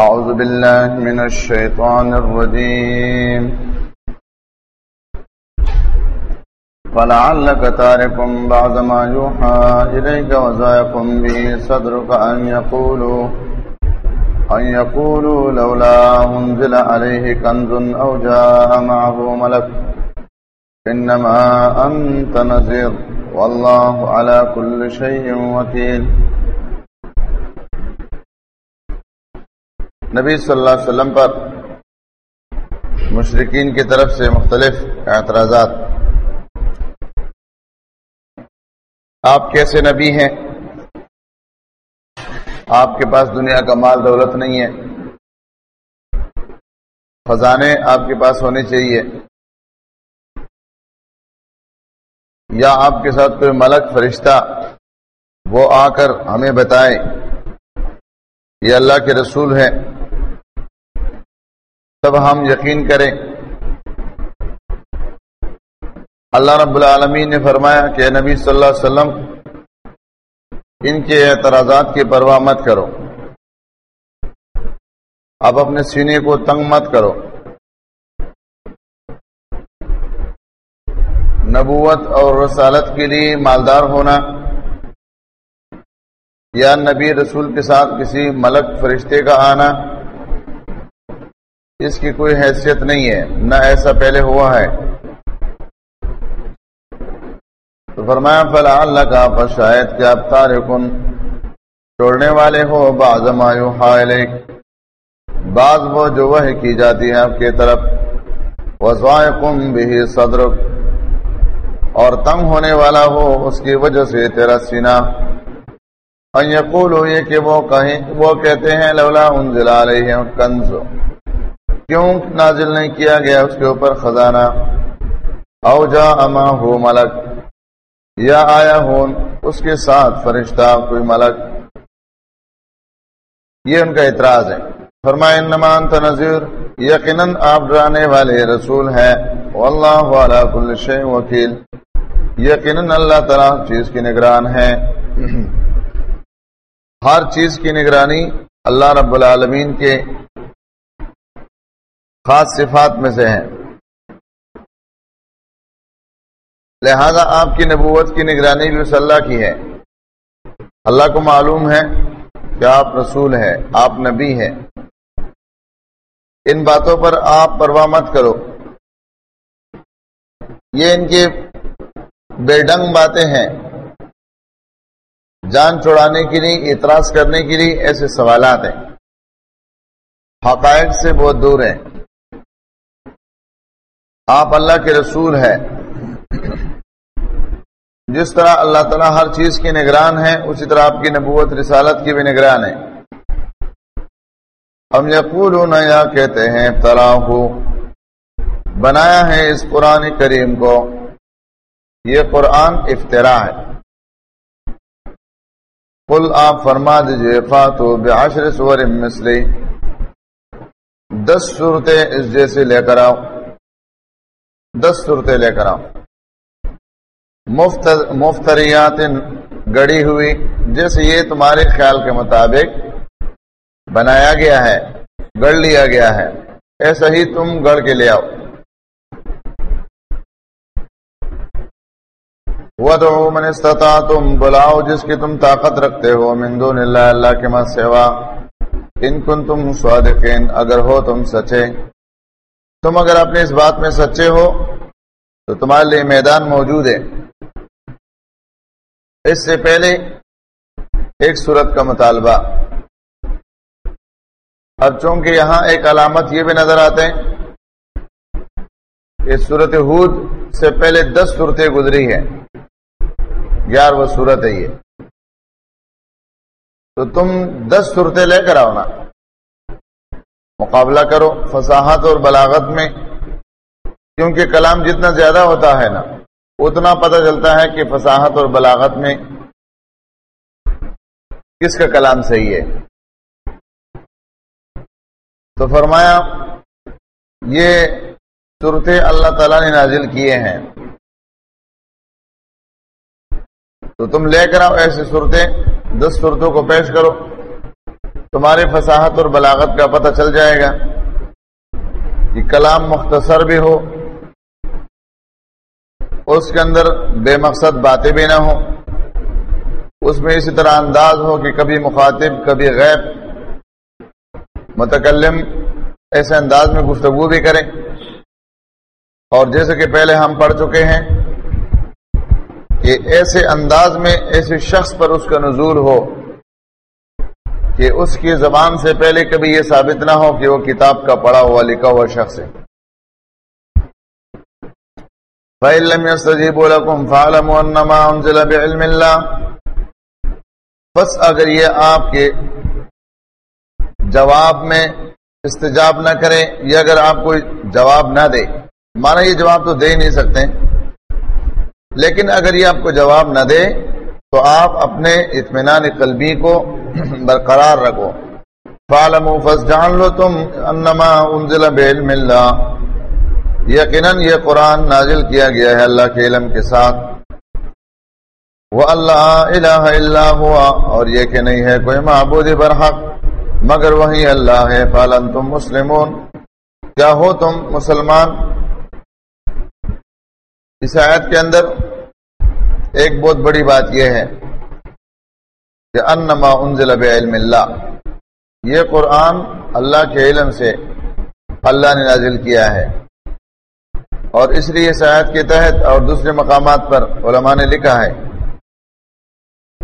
أعوذ بالله من الشيطان الرجيم. فلعلك تارك بعد ما يوحى إليك وزايق به صدرك أن يقولوا أن يقولوا لولا أنزل عليه كنز أو جاء معه ملك. إنما أنت نذير، والله على كل شيء وكيل. نبی صلی اللہ علیہ وسلم پر مشرقین کی طرف سے مختلف اعتراضات۔ آپ کیسے نبی ہیں؟ آپ کے پاس دنیا کا مال دولت نہیں ہے۔ خزانے آپ کے پاس ہونے چاہیے۔ یا آپ کے ساتھ کوئی ملک فرشتہ، وہ آ کر ہمیں بتائے، یہ اللہ کے رسول ہے تب ہم یقین کریں۔ اللہ رب العالمین نے فرمایا کہ نبی صلی اللہ علیہ وسلم، ان کے اعتراضات کی پرواہ مت کرو۔ اب اپنے سینے کو تنگ مت کرو۔ نبوت اور رسالت کے لیے مالدار ہونا، یا نبی رسول کے ساتھ کسی ملک فرشتے کا آنا اس کی کوئی حیثیت نہیں ہے، نہ ایسا پہلے ہوا ہے۔ تو فرمایا فلا اللہ کا پر شاید کہ آپ تارکن چھوڑنے والے ہو، بعض مایو بعض وہ جو وہ کی جاتی ہے آپ کی طرف۔ وضائقم بھی صدر اور تنگ ہونے والا ہو، اس کی وجہ سے تیرا سینہ۔ یقول ہو یہ کہ وہ کہیں، وہ کہتے ہیں، لولا انزل علیہ کنز کیوں نازل نہیں کیا گیا اس کے اوپر خزانہ؟ او جا اما ہو ملک، یا آیا ہو اس کے ساتھ فرشتہ کوئی ملک؟ یہ ان کا اعتراض ہے۔ فرمائے نمان تنظیر یقیناً آپ ڈرانے والے رسول ہے واللہ علی کل شیء وکیل۔ یقیناً اللہ تعالی چیز کی نگران ہے ہر چیز کی نگرانی اللہ رب العالمین کے خاص صفات میں سے ہے لہذا آپ کی نبوت کی نگرانی بھی اس اللہ کی ہے۔ اللہ کو معلوم ہے کہ آپ رسول ہے آپ نبی ہے ان باتوں پر آپ پرواہ مت کرو۔ یہ ان کے بے ڈنگ باتیں ہیں۔ جان چھوڑانے کے لیے، اعتراض کرنے کے لیے ایسے سوالات ہیں۔ حقائق سے بہت دور ہیں۔ آپ اللہ کے رسول ہے جس طرح اللہ تعالیٰ ہر چیز کی نگران ہے اسی طرح آپ کی نبوت، رسالت کی بھی نگران ہے ہم یقول یا کہتے ہیں ہو بنایا ہے اس قرآن کریم کو۔ یہ قرآن افطرا ہے۔ قل آپ فرما دیجیے، فاتو بعشر سور مثلی۔ دس صورتیں اس جیسے لے کر آؤ۔ دس صورتیں لے کر آؤ مفتریات گڑی ہوئی جیسے یہ تمہارے خیال کے مطابق بنایا گیا ہے گڑ لیا گیا ہے، ایسا ہی تم گڑ کے لے آؤ۔ ودعو من استطاع تم بلاؤ جس کی تم طاقت رکھتے ہو۔ من دون اللہ اللہ کے ماں سوا۔ ان کن تم صادقین، اگر ہو تم سچے۔ تم اگر اپنے اس بات میں سچے ہو تو تمہارے لیے میدان موجود ہے۔ اس سے پہلے ایک صورت کا مطالبہ۔ اب چونکہ یہاں ایک علامت یہ بھی نظر آتے ہیں کہ صورت حود سے پہلے دس صورتیں گزری ہیں۔ گیارہویں صورت ہے یہ۔ تو تم دس صورتیں لے کر آؤ نا۔ مقابلہ کرو فصاحت اور بلاغت میں۔ کیونکہ کلام جتنا زیادہ ہوتا ہے نا، اتنا پتہ چلتا ہے کہ فصاحت اور بلاغت میں کس کا کلام صحیح ہے۔ تو فرمایا، یہ صورتیں اللہ تعالی نے نازل کیے ہیں۔ تو تم لے کر آؤ ایسی صورتیں، دس صورتوں کو پیش کرو تمہاری فصاحت اور بلاغت کا پتہ چل جائے گا کہ کلام مختصر بھی ہو اس کے اندر بے مقصد باتیں بھی نہ ہو اس میں اسی طرح انداز ہو کہ کبھی مخاطب، کبھی غیب۔ متکلم ایسے انداز میں گفتگو بھی کریں۔ اور جیسے کہ پہلے ہم پڑھ چکے ہیں، کہ ایسے انداز میں ایسے شخص پر اس کا نزول ہو کہ اس کی زبان سے پہلے کبھی یہ ثابت نہ ہو کہ وہ کتاب کا پڑھا ہوا، لکھا ہوا شخص ہے۔ بس اگر یہ آپ کے جواب میں استجاب نہ کرے یا اگر آپ کو جواب نہ دے، مانا یہ جواب تو دے ہی نہیں سکتے۔ لیکن اگر یہ آپ کو جواب نہ دے، تو آپ اپنے اطمینان قلبی کو برقرار رکھو۔ فالم فس جان لو تم انما انزل بعلم اللہ یقیناً یہ قرآن نازل کیا گیا ہے اللہ کے علم کے ساتھ۔ وہ اللہ الہ الا ہوا اور یہ کہ نہیں ہے کوئی معبود برحق مگر وہی اللہ ہے۔ فالن تم مسلمون۔ کیا ہو تم مسلمان؟ اس آیت کے اندر ایک بہت بڑی بات یہ ہے کہ انما انزل بعلم اللہ۔ یہ قرآن اللہ کے علم سے اللہ نے نازل کیا ہے۔ اور اس لیے اس آیت کے تحت اور دوسرے مقامات پر علماء نے لکھا ہے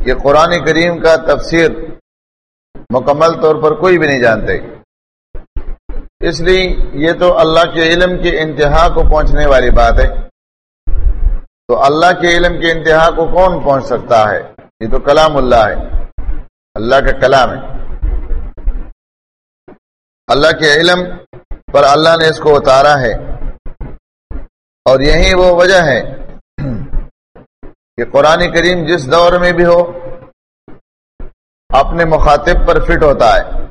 کہ قرآن کریم کا تفسیر مکمل طور پر کوئی بھی نہیں جانتے۔ اس لیے یہ تو اللہ کے علم کے انتہا کو پہنچنے والی بات ہے۔ تو اللہ کے علم کے انتہا کو کون پہنچ سکتا ہے؟ یہ تو کلام اللہ ہے۔ اللہ کا کلام ہے۔ اللہ کے علم پر اللہ نے اس کو اتارا ہے۔ اور یہی وہ وجہ ہے کہ قرآن کریم جس دور میں بھی ہو، اپنے مخاطب پر فٹ ہوتا ہے۔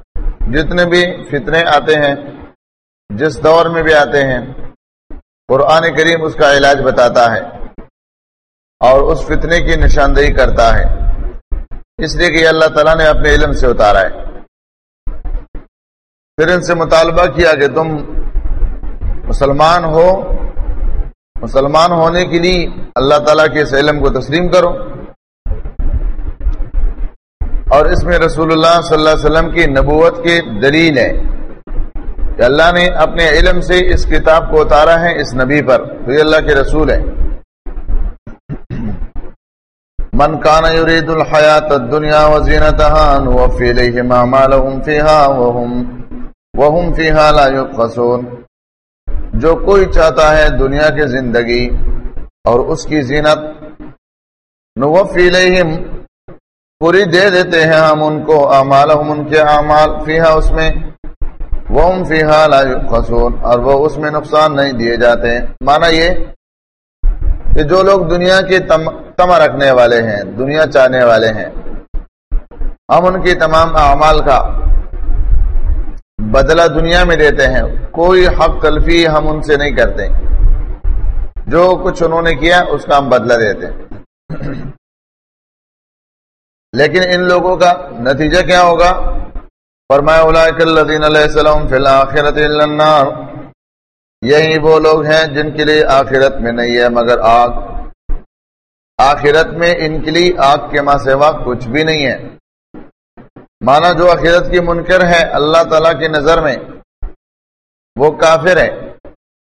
جتنے بھی فتنے آتے ہیں، جس دور میں بھی آتے ہیں، قرآن کریم اس کا علاج بتاتا ہے اور اس فتنے کی نشاندہی کرتا ہے۔ اس لیے کہ اللہ تعالیٰ نے اپنے علم سے اتارا ہے۔ پھر ان سے مطالبہ کیا کہ تم مسلمان ہو مسلمان ہونے کے لیے اللہ تعالیٰ کے اس علم کو تسلیم کرو۔ اور اس میں رسول اللہ صلی اللہ علیہ وسلم کی نبوت کی دلیل ہے کہ اللہ نے اپنے علم سے اس کتاب کو اتارا ہے اس نبی پر، تو یہ اللہ کے رسول ہے من كان يريد الحياة الدنيا وزينتها نوفي إليهم أعمالهم فيها وهم وهم فيها لا يبخسون جو کوئی چاہتا ہے دنیا کی زندگی اور اس کی زینت، نوفی الیہم پوری دے دیتے ہیں ہم ان کو، اعمالہم، ان کے اعمال، فیہا اس میں وهم فیہا لا يبخسون اور وہ اس میں نقصان نہیں دیے جاتے۔ ہیں معنی یہ کہ جو لوگ دنیا کے تما رکھنے والے ہیں، دنیا چاہنے والے ہیں، ہم ان کی تمام اعمال کا بدلہ دنیا میں دیتے ہیں، کوئی حق تلفی ہم ان سے نہیں کرتے۔ جو کچھ انہوں نے کیا، اس کا ہم بدلہ دیتے لیکن ان لوگوں کا نتیجہ کیا ہوگا؟ فرمایا علیہ السلام فی الآخرت النار۔ یہی وہ لوگ ہیں جن کے لیے آخرت میں نہیں ہے، مگر آگ۔ آخرت میں ان کے لیے آگ کے ماں سوا کچھ بھی نہیں ہے۔ مانا جو آخرت کی منکر ہے، اللہ تعالی کی نظر میں وہ کافر ہے۔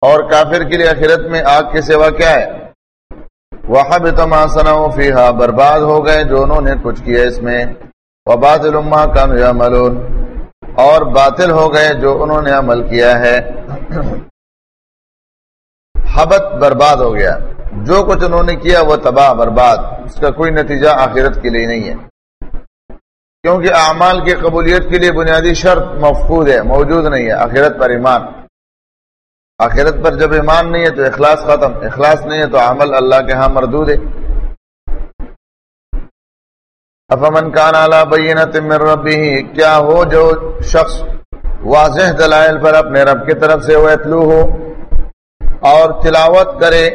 اور کافر کے لیے آخرت میں آگ کے سوا کیا ہے؟ وہ تماسنا فیحا برباد ہو گئے جو انہوں نے کچھ کیا اس میں۔ وباد الما کا ملون اور باطل ہو گئے جو انہوں نے عمل کیا ہے۔ حبت برباد ہو گیا۔ جو کچھ انہوں نے کیا وہ تباہ، برباد۔ اس کا کوئی نتیجہ آخرت کے لیے نہیں ہے۔ کیونکہ اعمال کی قبولیت کے لیے بنیادی شرط مفقود ہے، موجود نہیں ہے، آخرت پر ایمان۔ آخرت پر جب ایمان نہیں ہے تو اخلاص ختم، اخلاص نہیں ہے تو عمل اللہ کے ہاں مردود ہے۔ افمن کان اعلیٰ بینت من ربی کیا ہو جو شخص واضح دلائل پر اپنے رب کی طرف سے وہ اطلو ہو اور تلاوت کرے،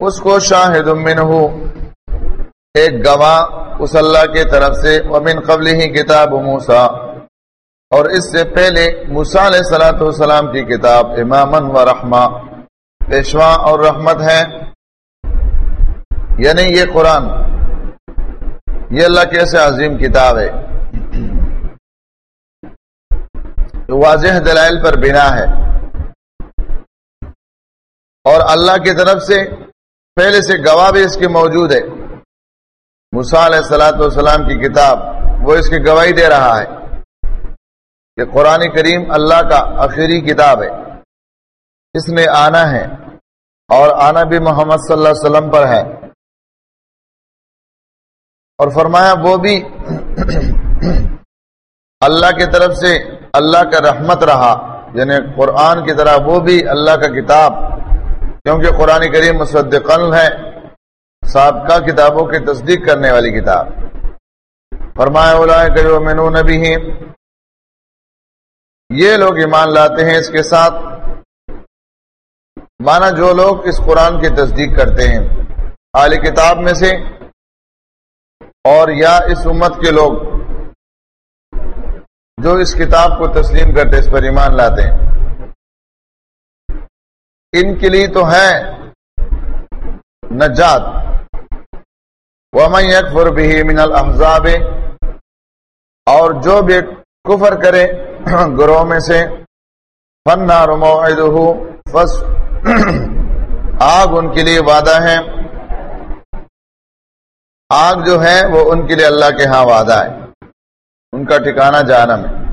اس کو شاہد من ہو ایک گواہ اس اللہ کی طرف سے، ومن قبل ہی کتاب موسا اور اس سے پہلے موسا علیہ سلاۃ والسلام کی کتاب امامن و رحمہ پیشوا اور رحمت ہے یعنی یہ قرآن۔ یہ اللہ کی ایسے عظیم کتاب ہے۔ واضح دلائل پر بنا ہے۔ اور اللہ کی طرف سے پہلے سے گواہ بھی اس کی موجود ہے۔ علیہ سلاۃ والسلام کی کتاب، وہ اس کی گواہی دے رہا ہے کہ قرآن کریم اللہ کا آخری کتاب ہے۔ اس نے آنا ہے اور آنا بھی محمد صلی اللہ علیہ وسلم پر ہے۔ اور فرمایا، وہ بھی اللہ کی طرف سے اللہ کا رحمت رہا یعنی قرآن کی طرح وہ بھی اللہ کا کتاب، کیونکہ قرآن کریم مصدقن ہے۔ سابقہ کتابوں کی تصدیق کرنے والی کتاب۔ فرمایا کرو نبی یہ لوگ ایمان لاتے ہیں اس کے ساتھ۔ مانا جو لوگ اس قرآن کی تصدیق کرتے ہیں اعلی کتاب میں سے اور یا اس امت کے لوگ جو اس کتاب کو تسلیم کرتے، اس پر ایمان لاتے ہیں۔ ان کے لیے تو ہے نجات۔ ومن یکفر به من الاحزاب اور جو بھی کفر کرے گروہ میں سے فنار موعدہ فس آگ ان کے لیے وعدہ ہے۔ آگ جو ہے، وہ ان کے لیے اللہ کے ہاں وعدہ ہے۔ ان کا ٹھکانہ جانم ہے۔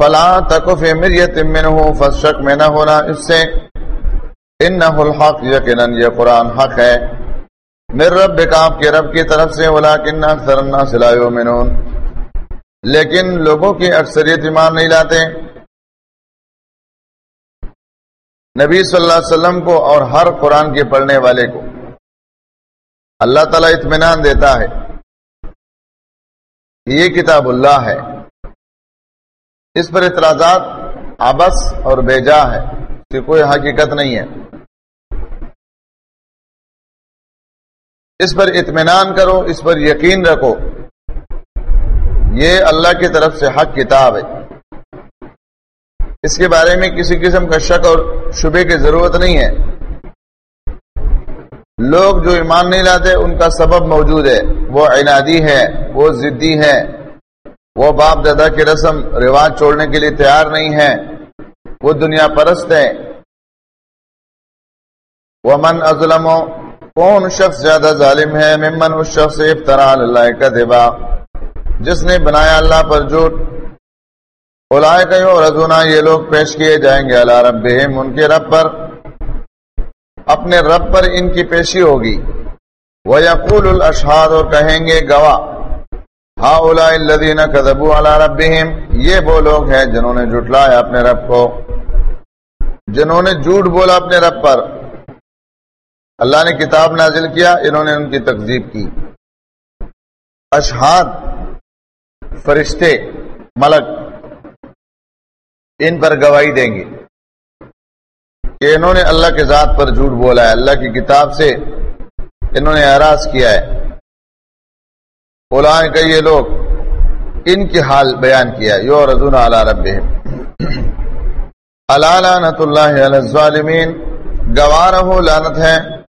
فلا تکف مریت منہ فشک میں نہ ہونا اس سے۔ انہ الحق، یقیناً یہ قرآن حق ہے۔ میرے رب آپ کے رب کی طرف سے، ولیکن اکثر الناس لا یؤمنون۔ لیکن لوگوں کی اکثریت ایمان نہیں لاتے۔ نبی صلی اللہ علیہ وسلم کو اور ہر قرآن کے پڑھنے والے کو اللہ تعالیٰ اطمینان دیتا ہے۔ یہ کتاب اللہ ہے۔ اس پر اعتراضات آبس اور بیجا ہے کہ کوئی حقیقت نہیں ہے۔ اس پر اطمینان کرو، اس پر یقین رکھو۔ یہ اللہ کی طرف سے حق کتاب ہے۔ اس کے بارے میں کسی قسم کا شک اور شبے کی ضرورت نہیں ہے۔ لوگ جو ایمان نہیں لاتے، ان کا سبب موجود ہے۔ وہ عنادی ہے وہ ضدی ہے وہ باپ دادا کی رسم، رواج چھوڑنے کے لیے تیار نہیں ہے وہ دنیا پرست ہے وہ من ازلم کون شخص زیادہ ظالم ہے؟ ممن اس شخص افطرا اللہ کا دبا جس نے بنایا اللہ پر جھوٹ۔ اولائے کہیں اور رضونا یہ لوگ پیش کیے جائیں گے اللہ رب ان کے رب پر۔ اپنے رب پر ان کی پیشی ہوگی۔ وہ یقول الاشہاد، اور کہیں گے گواہ۔ ہا اولا الدین کدبو اللہ رب یہ وہ لوگ ہیں جنہوں نے جھٹلایا اپنے رب کو۔ جنہوں نے جھوٹ بولا اپنے رب پر۔ اللہ نے کتاب نازل کیا، انہوں نے ان کی تقزیب کی۔ اشہاد، فرشتے، ملک، ان پر گواہی دیں گے کہ انہوں نے اللہ کے ذات پر جھوٹ بولا ہے، اللہ کی کتاب سے انہوں نے اعراض کیا ہے۔ بولائے کہ یہ لوگ ان کی حال بیان کیا یو رضون اللہ رب اللہ اللہ ظالمین گوار ہو لانت ہے۔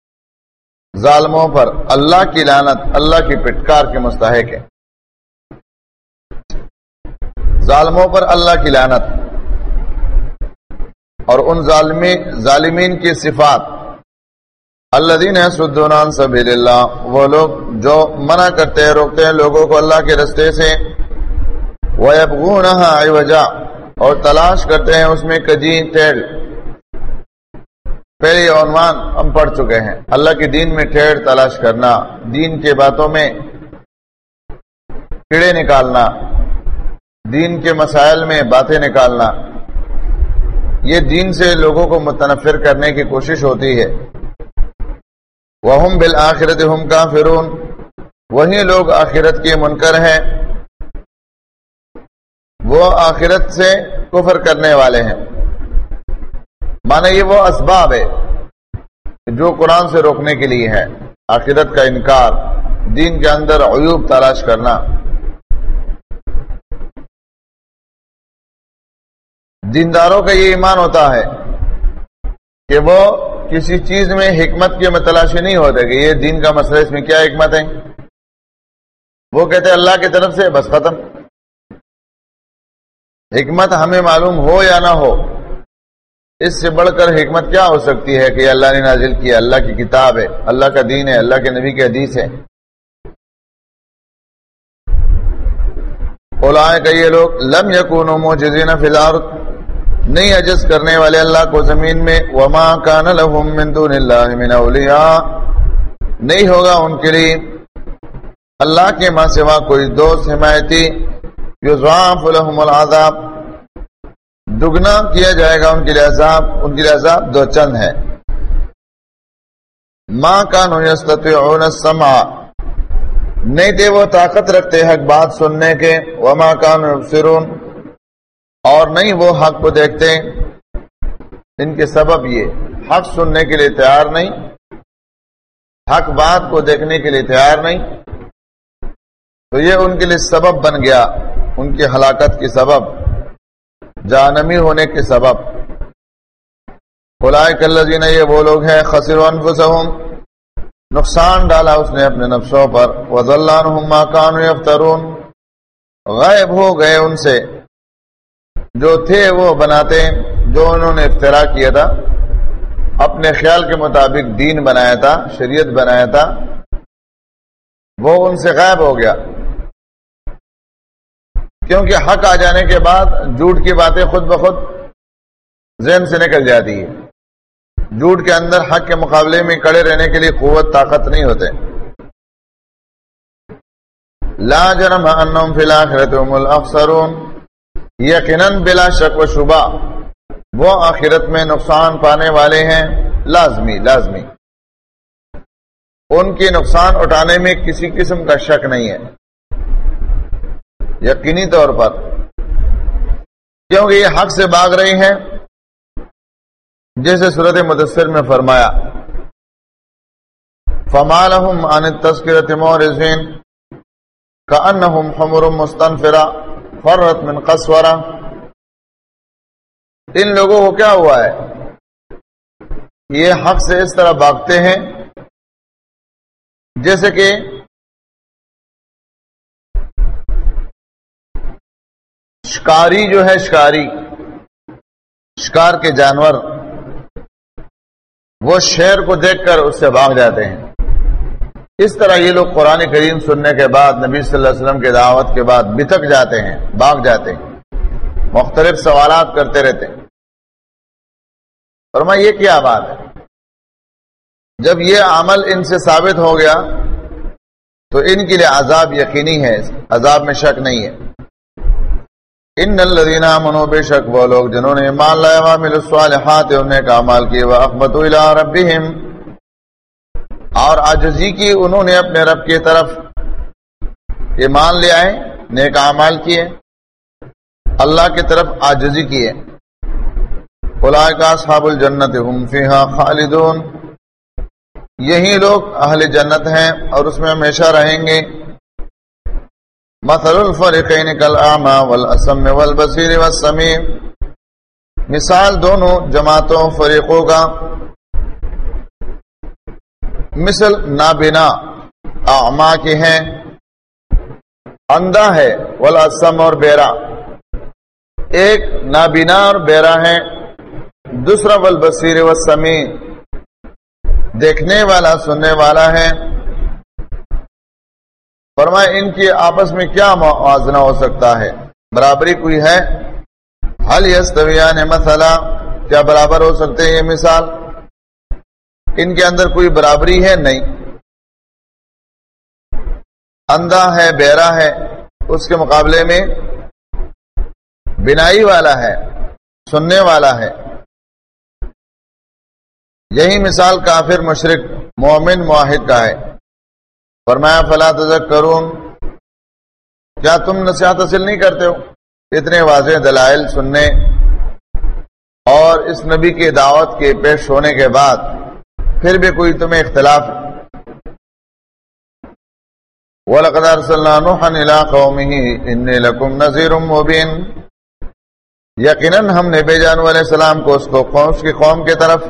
ظالموں پر اللہ کی لانت اللہ کی پٹکار کے مستحق ہے ظالموں پر اللہ کی لانت اور ان ظالمین کی صفات۔ اللہ دین سدونان سبیل اللہ وہ لوگ جو منع کرتے ہیں، روکتے ہیں لوگوں کو اللہ کے رستے سے۔ وہ وجہ اور تلاش کرتے ہیں اس میں کجی ٹیڑھ پہلے یہ عنوان ہم پڑھ چکے ہیں۔ اللہ کے دین میں ٹھیڑ تلاش کرنا، دین کے باتوں میں کیڑے نکالنا، دین کے مسائل میں باتیں نکالنا۔ یہ دین سے لوگوں کو متنفر کرنے کی کوشش ہوتی ہے۔ وہ بالآخرت ہم کا فرون وہی لوگ آخرت کے منکر ہیں۔ وہ آخرت سے کفر کرنے والے ہیں۔ مانا یہ وہ اسباب ہے جو قرآن سے روکنے کے لیے ہے آخرت کا انکار، دین کے اندر عیوب تلاش کرنا۔ دینداروں کا یہ ایمان ہوتا ہے کہ وہ کسی چیز میں حکمت کی متلاشی نہیں ہوتے کہ یہ دین کا مسئلہ اس میں کیا حکمت ہے؟ وہ کہتے ہیں اللہ کی طرف سے، بس ختم۔ حکمت ہمیں معلوم ہو یا نہ ہو اس سے بڑھ کر حکمت کیا ہو سکتی ہے کہ اللہ نے نازل کیا اللہ کی کتاب ہے، اللہ کا دین ہے، اللہ کے نبی کے حدیث ہے۔ اولائے کا یہ لوگ لم یقون موجزین فی الارض، نہیں عجز کرنے والے اللہ کو زمین میں، وما کان لهم من دون اللہ من اولیاء۔ نہیں ہوگا ان کے لیے۔ اللہ کے ماں سوا کوئی دوست، حمایتی یضاف لهم العذاب۔ دگنا کیا جائے گا ان کے لیے عذاب؟ ان کے لیے عذاب دو چند ہے ماں کا السمع۔ نہیں تھے وہ طاقت رکھتے حق بات سننے کے۔ وما کان یبصرون۔ اور نہیں وہ حق کو دیکھتے۔ ان کے سبب یہ، حق سننے کے لیے تیار نہیں۔ حق بات کو دیکھنے کے لیے تیار نہیں۔ تو یہ ان کے لیے سبب بن گیا۔ ان کی ہلاکت کی سبب۔ جانمی ہونے کے سبب۔ خلائے کلزین یہ وہ لوگ ہیں خسر انفسہم۔ نقصان ڈالا اس نے اپنے نفسوں پر۔ وزلانہم کانو یفترون۔ غائب ہو گئے ان سے۔ جو تھے وہ بناتے جو انہوں نے افترا کیا تھا۔ اپنے خیال کے مطابق دین بنایا تھا، شریعت بنایا تھا۔ وہ ان سے غائب ہو گیا۔ کیونکہ حق آ جانے کے بعد جھوٹ کی باتیں خود بخود ذہن سے نکل جاتی ہے جھوٹ کے اندر حق کے مقابلے میں کڑے رہنے کے لیے قوت، طاقت نہیں ہوتے۔ لا جرم انہم فی الاخرت هم الافسرون یقیناً بلا شک و شبہ وہ آخرت میں نقصان پانے والے ہیں۔ لازمی لازمی۔ ان کے نقصان اٹھانے میں کسی قسم کا شک نہیں ہے۔ یقینی طور پر۔ کیونکہ یہ حق سے باغ رہی ہیں۔ جیسے صورت مدثر میں فرمایا فمالحم عن تذکرت مورزین کانہم حمر مستنفرا فرت من قصورا ان لوگوں کو کیا ہوا ہے؟ یہ حق سے اس طرح باغتے ہیں، جیسے کہ شکاری جو ہے، شکاری۔ شکار کے جانور۔ وہ شیر کو دیکھ کر اس سے بھاگ جاتے ہیں۔ اس طرح یہ لوگ قرآن کریم سننے کے بعد، نبی صلی اللہ علیہ وسلم کے دعوت کے بعد بتک جاتے ہیں، بھاگ جاتے ہیں۔ مختلف سوالات کرتے رہتے ہیں۔ اور میں یہ کیا بات ہے؟ جب یہ عمل ان سے ثابت ہو گیا، تو ان کے لیے عذاب یقینی ہے، عذاب میں شک نہیں ہے۔ ان الذين امنوا بشك، وہ لوگ جنہوں نے ایمان لایا وعملوا الصالحات انہیں کا عمل کیا واخبتوا الى ربهم۔ اور عاجزی کی، انہوں نے اپنے رب کی طرف ایمان لے آئے، نیک اعمال کیے، اللہ کی طرف عاجزی کیے۔ اولئک اصحاب الجنت هم فيها خالدون۔ یہی لوگ اہل جنت ہیں اور اس میں ہمیشہ رہیں گے۔ مثل الفرقین کل والاسم والبصیر والسمیع مثال دونوں جماعتوں فریقوں کا مثل نابینا اعما کے ہیں، اندھا ہے والاسم اور بیرا۔ ایک نابینا اور بیرا ہے دوسرا والبصیر والسمیع دیکھنے والا، سننے والا ہے۔ فرمائے ان کی آپس میں کیا موازنہ ہو سکتا ہے؟ برابری کوئی ہے؟ حل یستویان مسئلہ کیا برابر ہو سکتے ہیں یہ مثال؟ ان کے اندر کوئی برابری ہے؟ نہیں۔ اندھا ہے، بیرا ہے، اس کے مقابلے میں بنائی والا ہے، سننے والا ہے۔ یہی مثال کافر مشرق مومن معاہد کا ہے۔ فرمایا، فلا تذکرون کیا تم نصیحت حاصل نہیں کرتے ہو؟ اتنے واضح دلائل سننے اور اس نبی کی دعوت کے پیش ہونے کے بعد پھر بھی کوئی تمہیں اختلاف وَلَقَدْ أَرْسَلْنَا نُوحًا إِلَىٰ قَوْمِهِ إِنِّي لَكُمْ نَذِيرٌ مُّبِينٌ. یقیناً ہم نے بے جانو علیہ السلام کو اس کو اس کی قوم کی طرف.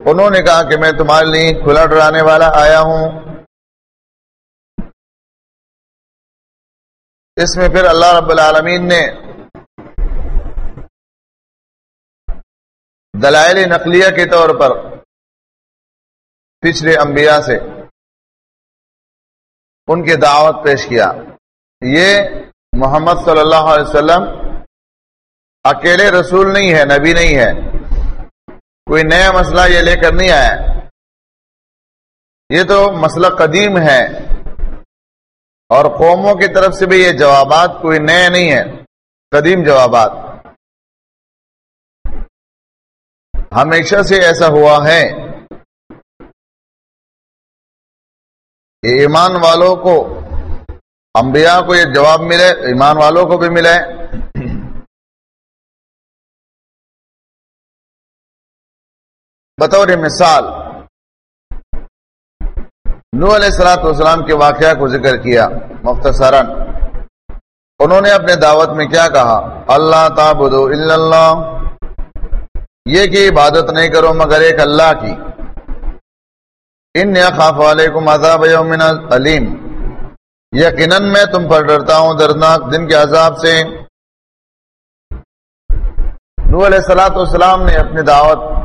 انہوں نے کہا کہ میں تمہارے لیے کھلا ڈرانے والا آیا ہوں۔ اس میں پھر اللہ رب العالمین نے دلائل نقلیہ کے طور پر پچھلے انبیاء سے ان کی دعوت پیش کیا۔ یہ محمد صلی اللہ علیہ وسلم اکیلے رسول نہیں ہے، نبی نہیں ہے۔ کوئی نیا مسئلہ یہ لے کر نہیں آیا۔ یہ تو مسئلہ قدیم ہے۔ اور قوموں کی طرف سے بھی یہ جوابات کوئی نئے نہیں ہے قدیم جوابات۔ ہمیشہ سے ایسا ہوا ہے۔ ایمان والوں کو، انبیاء کو یہ جواب ملے، ایمان والوں کو بھی ملے۔ بطور مثال نو علیہ السلاۃ والسلام کے واقعہ کو ذکر کیا مختصراً۔ انہوں نے اپنے دعوت میں کیا کہا؟ اللہ تعبدو اللہ۔ یہ کہ عبادت نہیں کرو مگر ایک اللہ کی۔ ان خاف علیکم عذاب یومن علیم یقیناً میں تم پر ڈرتا ہوں دردناک دن کے عذاب سے۔ نو علیہ السلاۃ والسلام نے اپنی دعوت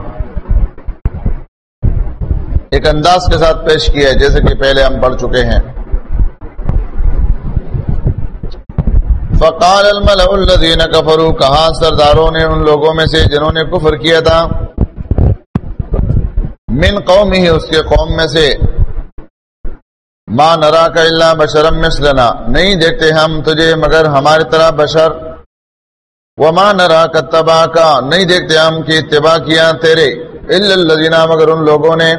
ایک انداز کے ساتھ پیش کیا ہے، جیسے کہ پہلے ہم پڑھ چکے ہیں۔ فقال الملأ الذين كفروا، کہا، سرداروں نے ان لوگوں میں سے جنہوں نے کفر کیا تھا۔ من قوم ہی اس کے قوم میں سے۔ ما نرا کا اللہ بشرم مثلنا۔ نہیں دیکھتے ہم تجھے، مگر ہماری طرح بشر۔ وما نرا کا نہیں دیکھتے ہم کی اتباع کیا تیرے۔ الا الذين، مگر ان لوگوں نے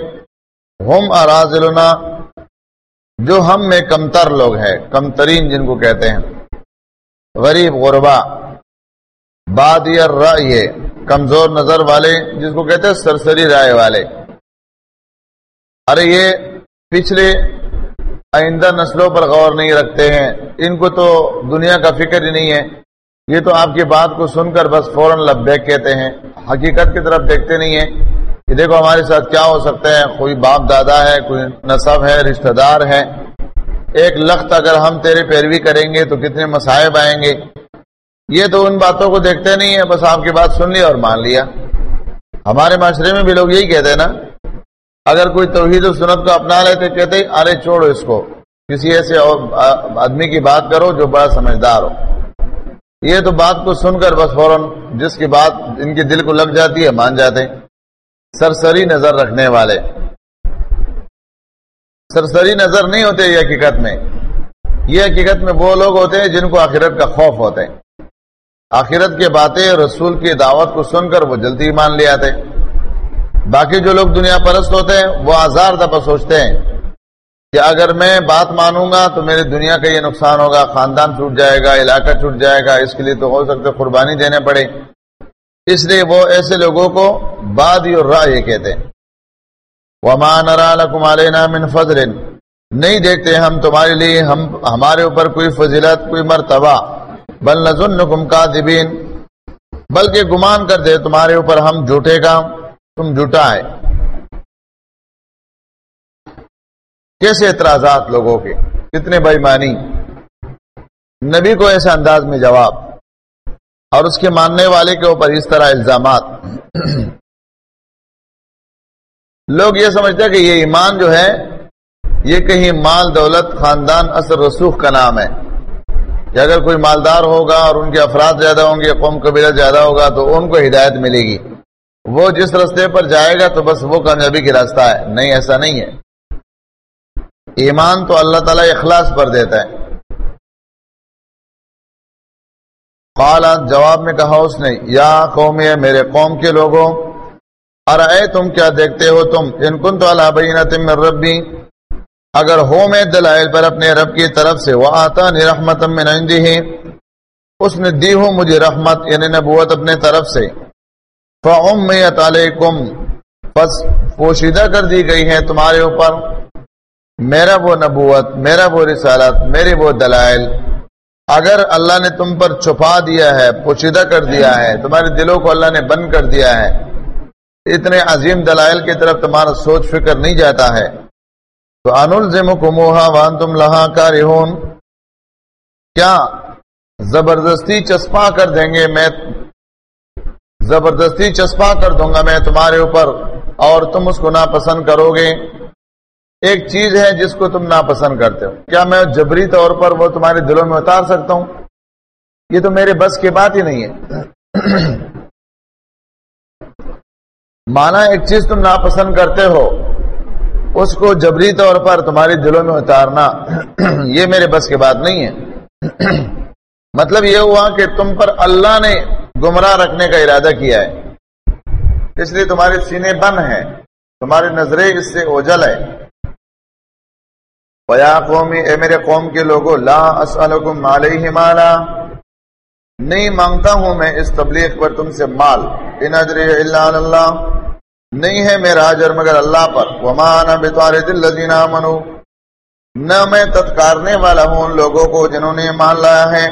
ہم ارازلنا جو ہم میں کمتر لوگ ہیں کم ترین جن کو کہتے ہیں۔ غریب، غربا باد رائے کمزور نظر والے، جس کو کہتے ہیں سرسری رائے والے۔ ارے، یہ پچھلے آئندہ نسلوں پر غور نہیں رکھتے ہیں۔ ان کو تو دنیا کا فکر ہی نہیں ہے۔ یہ تو آپ کی بات کو سن کر بس فوراً لبیک کہتے ہیں۔ حقیقت کی طرف دیکھتے نہیں ہیں۔ کہ دیکھو ہمارے ساتھ کیا ہو سکتا ہے، کوئی باپ دادا ہے، کوئی نصب ہے، رشتہ دار ہے۔ ایک لخت اگر ہم تیرے پیروی کریں گے تو کتنے مسائب آئیں گے۔ یہ تو ان باتوں کو دیکھتے نہیں ہے بس آپ کی بات سن لی اور مان لیا۔ ہمارے معاشرے میں بھی لوگ یہی کہتے ہیں نا، اگر کوئی توحید و سنت کو اپنا لیتے کہتے ارے چھوڑو اس کو۔ کسی ایسے آدمی کی بات کرو جو بڑا سمجھدار ہو۔ یہ تو بات کو سن کر بس فوراً جس کی بات ان کے دل کو لگ جاتی ہے، مان جاتے ہیں۔ سرسری نظر رکھنے والے۔ سرسری نظر نہیں ہوتے یہ حقیقت میں۔ یہ حقیقت میں وہ لوگ ہوتے ہیں جن کو آخرت کا خوف ہوتا ہے آخرت کے باتیں رسول کی دعوت کو سن کر وہ جلدی مان لے آتے باقی جو لوگ دنیا پرست ہوتے ہیں وہ آزار دفعہ سوچتے ہیں کہ اگر میں بات مانوں گا تو میری دنیا کا یہ نقصان ہوگا، خاندان چھوٹ جائے گا، علاقہ چھوٹ جائے گا، اس کے لیے تو ہو سکتے قربانی دینے پڑے۔ اس لیے وہ ایسے لوگوں کو بادی اور رائے کہتے ہیں۔ ومان من فضل۔ نہیں دیکھتے ہم تمہارے لیے ہم ہمارے اوپر کوئی فضیلت، کوئی مرتبہ۔ بل نظن کا دبین بلکہ گمان کر دے تمہارے اوپر ہم جھوٹے کا تم جھوٹا ہے۔ کیسے اعتراضات لوگوں کے؟ کتنے بےمانی نبی کو ایسے انداز میں جواب۔ اور اس کے ماننے والے کے اوپر اس طرح الزامات۔ لوگ یہ سمجھتے ہیں کہ یہ ایمان جو ہے، یہ کہیں مال، دولت، خاندان، اثر رسوخ کا نام ہے۔ کہ اگر کوئی مالدار ہوگا اور ان کے افراد زیادہ ہوں گے، قوم قبیلہ زیادہ ہوگا، تو ان کو ہدایت ملے گی۔ وہ جس رستے پر جائے گا، تو بس وہ کامیابی کی راستہ ہے۔ نہیں، ایسا نہیں ہے۔ ایمان تو اللہ تعالیٰ اخلاص پر دیتا ہے۔ قالت جواب میں کہا اس نے، یا قوم میرے قوم کے لوگوں، ارائے تم کیا دیکھتے ہو تم؟ ان کن تو اللہ من ربی، اگر ہو میں دلائل پر اپنے رب کی طرف سے وہ آتا نی رحمت من عندی اس نے دی ہو مجھے رحمت یعنی نبوت اپنے طرف سے۔ فعمیت علیکم، پس پوشیدہ کر دی گئی ہے تمہارے اوپر۔ میرا وہ نبوت، میرا وہ رسالت میری وہ دلائل۔ اگر اللہ نے تم پر چھپا دیا ہے، پوشیدہ کر دیا ہے، تمہارے دلوں کو اللہ نے بند کر دیا ہے، اتنے عظیم دلائل کی طرف تمہارا سوچ فکر نہیں جاتا ہے۔ تو انلزم کموہا وان تم لہا کا کیا زبردستی چسپا کر دیں گے؟ میں زبردستی چسپا کر دوں گا میں تمہارے اوپر اور تم اس کو ناپسند کرو گے۔ ایک چیز ہے جس کو تم ناپسند کرتے ہو۔ کیا میں جبری طور پر وہ تمہارے دلوں میں اتار سکتا ہوں؟ یہ تو میرے بس کی بات ہی نہیں ہے۔ مانا ایک چیز تم ناپسند کرتے ہو، اس کو جبری طور پر تمہاری دلوں میں اتارنا۔ یہ میرے بس کی بات نہیں ہے۔ مطلب یہ ہوا کہ تم پر اللہ نے گمراہ رکھنے کا ارادہ کیا ہے۔ اس لیے تمہارے سینے بند ہیں تمہاری نظریں اس سے اوجل ہے ویا قومی اے میرے قوم کے لوگوں لا اسألکم علیہ مالا۔ نہیں مانگتا ہوں میں اس تبلیغ پر تم سے مال۔ ان اجر الا اللہ نہیں ہے میرا اجر مگر اللہ پر۔ وما انا بطارد الذین آمنوا۔ نہ میں تتکارنے والا ہوں ان لوگوں کو جنہوں نے مان لایا ہے۔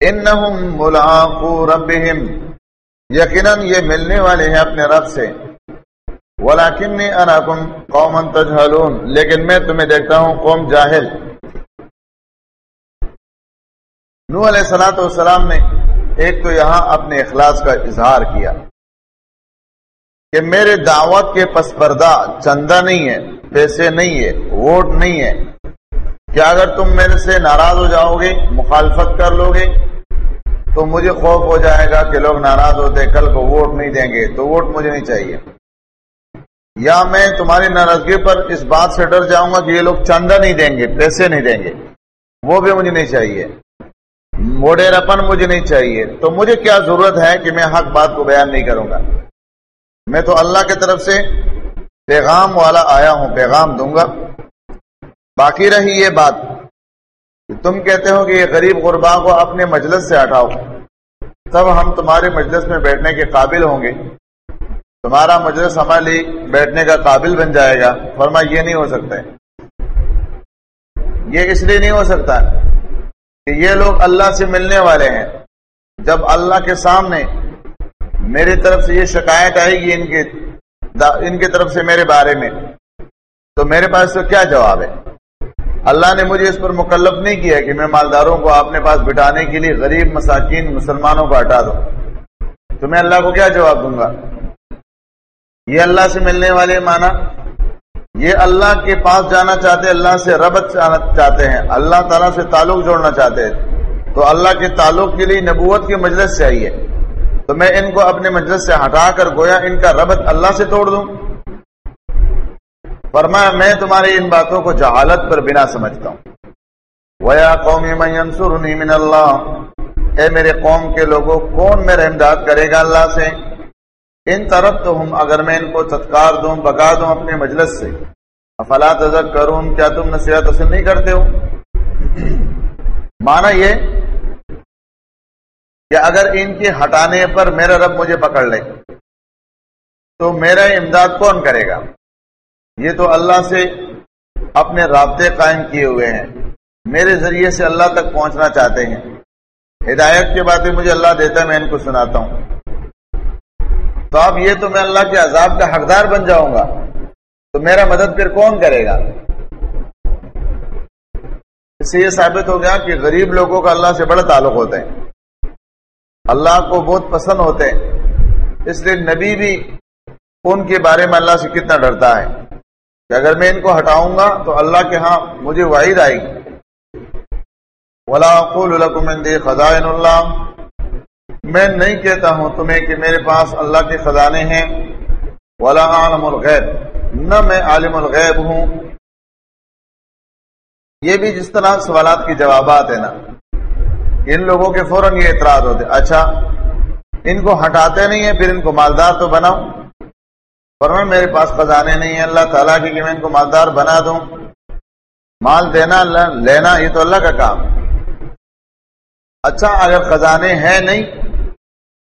انہم ملاقو ربہم یقیناً یہ ملنے والے ہیں اپنے رب سے۔ ولیکنی اناکم قوما تجہلون لیکن میں تمہیں دیکھتا ہوں قوم جاہل۔ نو علیہ السلام نے ایک تو یہاں اپنے اخلاص کا اظہار کیا کہ میرے دعوت کے پس پردہ چندہ نہیں ہے، پیسے نہیں ہے، ووٹ نہیں ہے۔ کہ اگر تم میرے سے ناراض ہو جاؤ گے، مخالفت کر لو گے، تو مجھے خوف ہو جائے گا کہ لوگ ناراض ہوتے، کل کو ووٹ نہیں دیں گے، تو ووٹ مجھے نہیں چاہیے۔ یا میں تمہاری ناراضگی پر اس بات سے ڈر جاؤں گا کہ یہ لوگ چندہ نہیں دیں گے، پیسے نہیں دیں گے۔ وہ بھی مجھے نہیں چاہیے۔ موڈیرپن مجھے نہیں چاہیے۔ تو مجھے کیا ضرورت ہے کہ میں حق بات کو بیان نہیں کروں گا؟ میں تو اللہ کی طرف سے پیغام والا آیا ہوں، پیغام دوں گا۔ باقی رہی یہ بات تم کہتے ہو کہ یہ غریب غربا کو اپنے مجلس سے ہٹاؤ۔ تب ہم تمہارے مجلس میں بیٹھنے کے قابل ہوں گے۔ تمہارا مجلس ہمارے لیے بیٹھنے کا قابل بن جائے گا۔ فرما، یہ نہیں ہو سکتا یہ اس لیے نہیں ہو سکتا کہ یہ لوگ اللہ سے ملنے والے ہیں۔ جب اللہ کے سامنے میری طرف سے یہ شکایت آئے گی ان کے ان کی طرف سے میرے بارے میں، تو میرے پاس تو کیا جواب ہے؟ اللہ نے مجھے اس پر مکلف نہیں کیا کہ میں مالداروں کو اپنے پاس بٹانے کے لیے غریب مساکین مسلمانوں کو ہٹا دوں۔ تو میں اللہ کو کیا جواب دوں گا؟ یہ اللہ سے ملنے والے مانا یہ اللہ کے پاس جانا چاہتے اللہ سے ربط چاہتے ہیں، اللہ تعالیٰ سے تعلق جوڑنا چاہتے ہیں۔ تو اللہ کے تعلق کے لیے نبوت کی مجلس چاہیے۔ تو میں ان کو اپنے مجلس سے ہٹا کر گویا ان کا ربط اللہ سے توڑ دوں۔ فرمایا، میں تمہاری ان باتوں کو جہالت پر بنا سمجھتا ہوں۔ ویا قومی میں من اللہ اے میرے قوم کے لوگوں، کون میرا امداد کرے گا اللہ سے؟ ان طرف تو ہم اگر میں ان کو تتکار دوں، بگا دوں اپنے مجلس سے، افلا تذک کروں کیا تم نصیحت حاصل نہیں کرتے ہو؟ مانا یہ کہ اگر ان کے ہٹانے پر میرا رب مجھے پکڑ لے، تو میرا امداد کون کرے گا؟ یہ تو اللہ سے اپنے رابطے قائم کیے ہوئے ہیں۔ میرے ذریعے سے اللہ تک پہنچنا چاہتے ہیں۔ ہدایت کی باتیں مجھے اللہ دیتا ہے، میں ان کو سناتا ہوں۔ تو اب یہ تو میں اللہ کے عذاب کا حقدار بن جاؤں گا۔ تو میرا مدد پھر کون کرے گا؟ اس سے یہ ثابت ہو گیا کہ غریب لوگوں کا اللہ سے بڑا تعلق ہوتا ہے اللہ کو بہت پسند ہوتے ہیں۔ اس لیے نبی بھی ان کے بارے میں اللہ سے کتنا ڈرتا ہے۔ کہ اگر میں ان کو ہٹاؤں گا تو اللہ کے ہاں مجھے واحد آئے گی۔ خزائن اللہ میں نہیں کہتا ہوں تمہیں کہ میرے پاس اللہ کے خزانے ہیں۔ ولا عالم الغیب نہ میں عالم الغیب ہوں۔ یہ بھی جس طرح سوالات کے جوابات ہیں نا۔ ان لوگوں کے فوراً یہ اعتراض ہوتے اچھا ان کو ہٹاتے نہیں ہیں، پھر ان کو مالدار تو بناؤ۔ فرما میرے پاس خزانے نہیں ہیں۔ اللہ تعالیٰ کی کہ میں ان کو مالدار بنا دوں۔ مال دینا لینا، یہ تو اللہ کا کام۔ اچھا اگر خزانے ہیں نہیں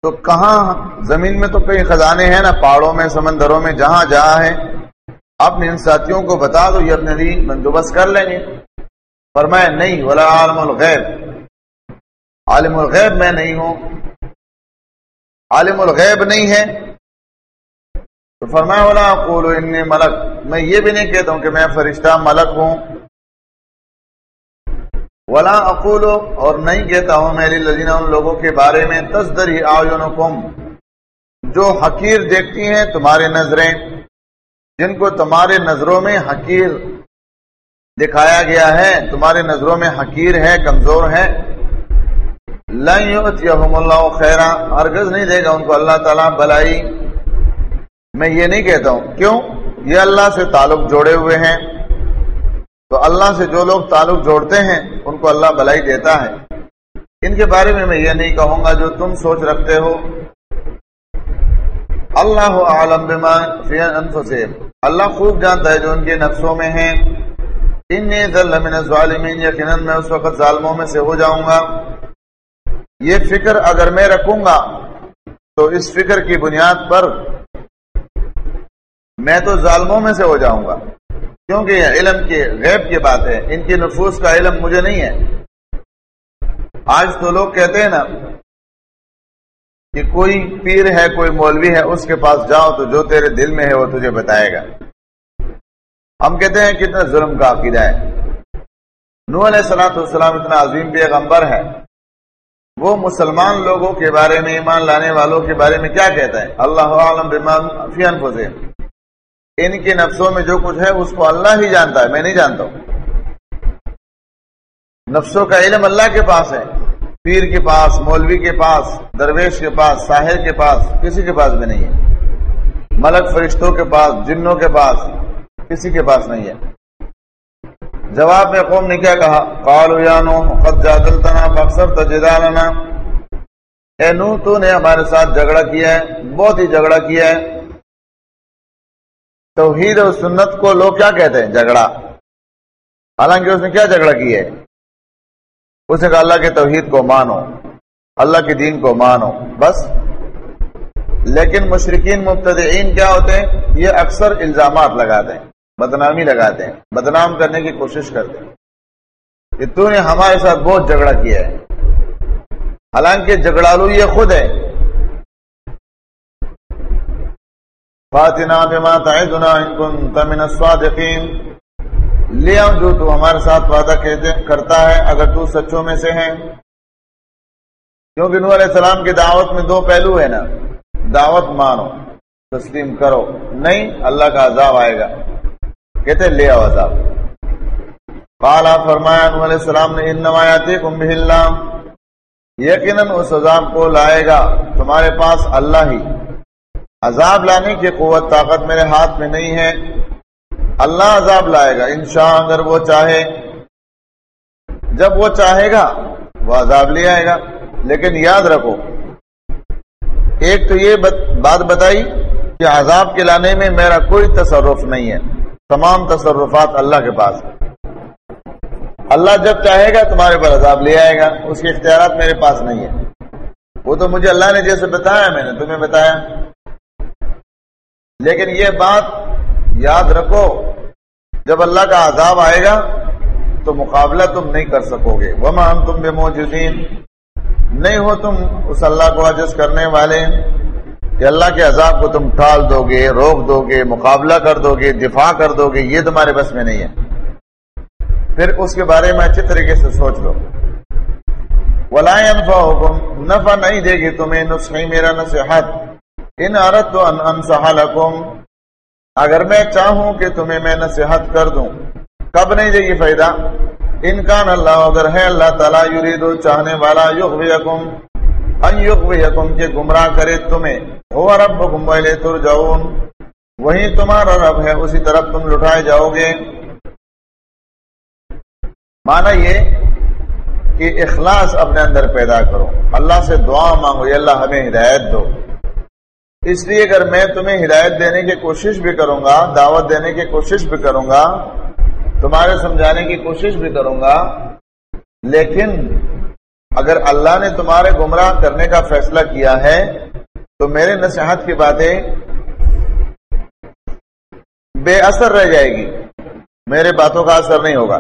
تو کہاں زمین میں تو کئی خزانے ہیں نا پہاڑوں میں، سمندروں میں، جہاں جہاں ہے اپنے ان ساتھیوں کو بتا دو یہ اپنے لیے بندوبست کر لیں گے۔ فرمایا، نہیں، ولا عالم الغیب۔ عالم الغیب میں نہیں ہوں۔ عالم الغیب نہیں ہے۔ تو فرمایا، ولا اقول انی ملک۔ میں یہ بھی نہیں کہتا ہوں کہ میں فرشتہ ملک ہوں۔ ولا اقول اور نہیں کہتا ہوں میری لذینہ ان لوگوں کے بارے میں، تصدری آیونکم جو حقیر دیکھتی ہیں تمہارے نظریں، جن کو تمہارے نظروں میں حقیر دکھایا گیا ہے تمہاری نظروں میں حقیر ہے، کمزور ہے۔ اللہ خیرا ارگز نہیں دے گا ان کو اللہ تعالیٰ بلائی۔ میں یہ نہیں کہتا ہوں، کیوں؟ یہ اللہ سے تعلق جوڑے ہوئے ہیں۔ تو اللہ سے جو لوگ تعلق جوڑتے ہیں، ان کو اللہ بلائی دیتا ہے۔ ان کے بارے میں میں یہ نہیں کہوں گا جو تم سوچ رکھتے ہو۔ اللہ عالم بما فی انفسهم اللہ خوب جانتا ہے جو ان کے نفسوں میں ہیں۔ ظالمین یقیناً میں اس وقت ظالموں میں سے ہو جاؤں گا۔ یہ فکر اگر میں رکھوں گا، تو اس فکر کی بنیاد پر میں تو ظالموں میں سے ہو جاؤں گا۔ کیونکہ یہ علم کے غیب کی بات ہے، ان کی نفوس کا علم مجھے نہیں ہے۔ آج تو لوگ کہتے ہیں نا کہ کوئی پیر ہے، کوئی مولوی ہے، اس کے پاس جاؤ تو جو تیرے دل میں ہے وہ تجھے بتائے گا۔ ہم کہتے ہیں کتنا ظلم کا عقیدہ ہے۔ نو علیہ السلام السلام اتنا عظیم پیغمبر ہے۔ وہ مسلمان لوگوں کے بارے میں، ایمان لانے والوں کے بارے میں کیا کہتا ہے؟ اللہ عالم فی انفسهم ان کے نفسوں میں جو کچھ ہے، اس کو اللہ ہی جانتا ہے، میں نہیں جانتا ہوں۔ نفسوں کا علم اللہ کے پاس ہے۔ پیر کے پاس، مولوی کے پاس، درویش کے پاس، ساحر کے پاس، کسی کے پاس بھی نہیں ہے۔ ملک فرشتوں کے پاس، جنوں کے پاس، کسی کے پاس نہیں ہے۔ جواب میں قوم نے کیا کہا؟ قالو یا نو قد جادلتنا فاکثر تجدالنا اے نو تو نے ہمارے ساتھ جھگڑا کیا ہے، بہت ہی جھگڑا کیا ہے۔ توحید اور سنت کو لوگ کیا کہتے ہیں؟ جھگڑا۔ حالانکہ اس نے کیا جھگڑا کیا ہے؟ اس نے کہا اللہ کے توحید کو مانو، اللہ کے دین کو مانو، بس۔ لیکن مشرقین مبتدئین کیا ہوتے ہیں؟ یہ اکثر الزامات لگاتے ہیں، بدنامی لگاتے ہیں، بدنام کرنے کی کوشش کرتے ہیں۔ کہ تو نے ہمارے ساتھ بہت جھگڑا کیا ہے۔ حالانکہ جھگڑالو یہ خود ہے۔ فاتنا بما تعدنا ان كنت من الصادقين۔ لے آؤ جو تو ہمارے ساتھ وعدہ کرتا ہے، اگر تو سچوں میں سے ہے کیونکہ نور علیہ السلام کی دعوت میں دو پہلو ہے نا۔ دعوت مانو، تسلیم کرو۔ نہیں، اللہ کا عذاب آئے گا۔ کہتے لے آو عذاب۔ قالا فرمایا انہوں علیہ السلام نے ان نمایاتی کم بھی اللہ۔ یقیناً اس عذاب کو لائے گا۔ تمہارے پاس اللہ ہی۔ عذاب لانے کی قوت طاقت میرے ہاتھ میں نہیں ہے۔ اللہ عذاب لائے گا انشاء اگر وہ چاہے۔ جب وہ چاہے گا، وہ عذاب لے آئے گا۔ لیکن یاد رکھو، ایک تو یہ بات بتائی کہ عذاب کے لانے میں میرا کوئی تصرف نہیں ہے۔ تمام تصرفات اللہ کے پاس اللہ جب چاہے گا، تمہارے پر عذاب لے آئے گا۔ اس کے اختیارات میرے پاس نہیں ہے وہ تو مجھے اللہ نے جیسے بتایا، میں نے تمہیں بتایا۔ لیکن یہ بات یاد رکھو، جب اللہ کا عذاب آئے گا تو مقابلہ تم نہیں کر سکو گے۔ وہ مان تم بے موجودین نہیں ہو تم اس اللہ کو عجز کرنے والے کہ اللہ کے عذاب کو تم ٹال دو گے، روک دو گے، مقابلہ کر دو گے، دفاع کر دو گے، یہ تمہارے بس میں نہیں ہے۔ پھر اس کے بارے میں اچھے طریقے سے سوچ لو۔ حکم نفع نہیں دے گی تمہیں، نسخی میرا نصیحت۔ ان عرت تو ان اگر میں چاہوں کہ تمہیں میں نصیحت کر دوں۔ کب نہیں دے گی فائدہ؟ انکان اللہ، اگر ہے اللہ تعالیٰ یرید چاہنے والا، یغویکم، ان کے گمراہ کرے تمہیں۔ ہوا رب گمبلے تر وہی تمہارا رب ہے، اسی طرف تم لٹائے جاؤ گے۔ مانا یہ کہ اخلاص اپنے اندر پیدا کرو۔ اللہ سے دعا مانگو اللہ ہمیں ہدایت دو۔ اس لیے اگر میں تمہیں ہدایت دینے کی کوشش بھی کروں گا، دعوت دینے کی کوشش بھی کروں گا، تمہارے سمجھانے کی کوشش بھی کروں گا، لیکن اگر اللہ نے تمہارے گمراہ کرنے کا فیصلہ کیا ہے، تو میرے نصیحت کی باتیں بے اثر رہ جائے گی۔ میرے باتوں کا اثر نہیں ہوگا۔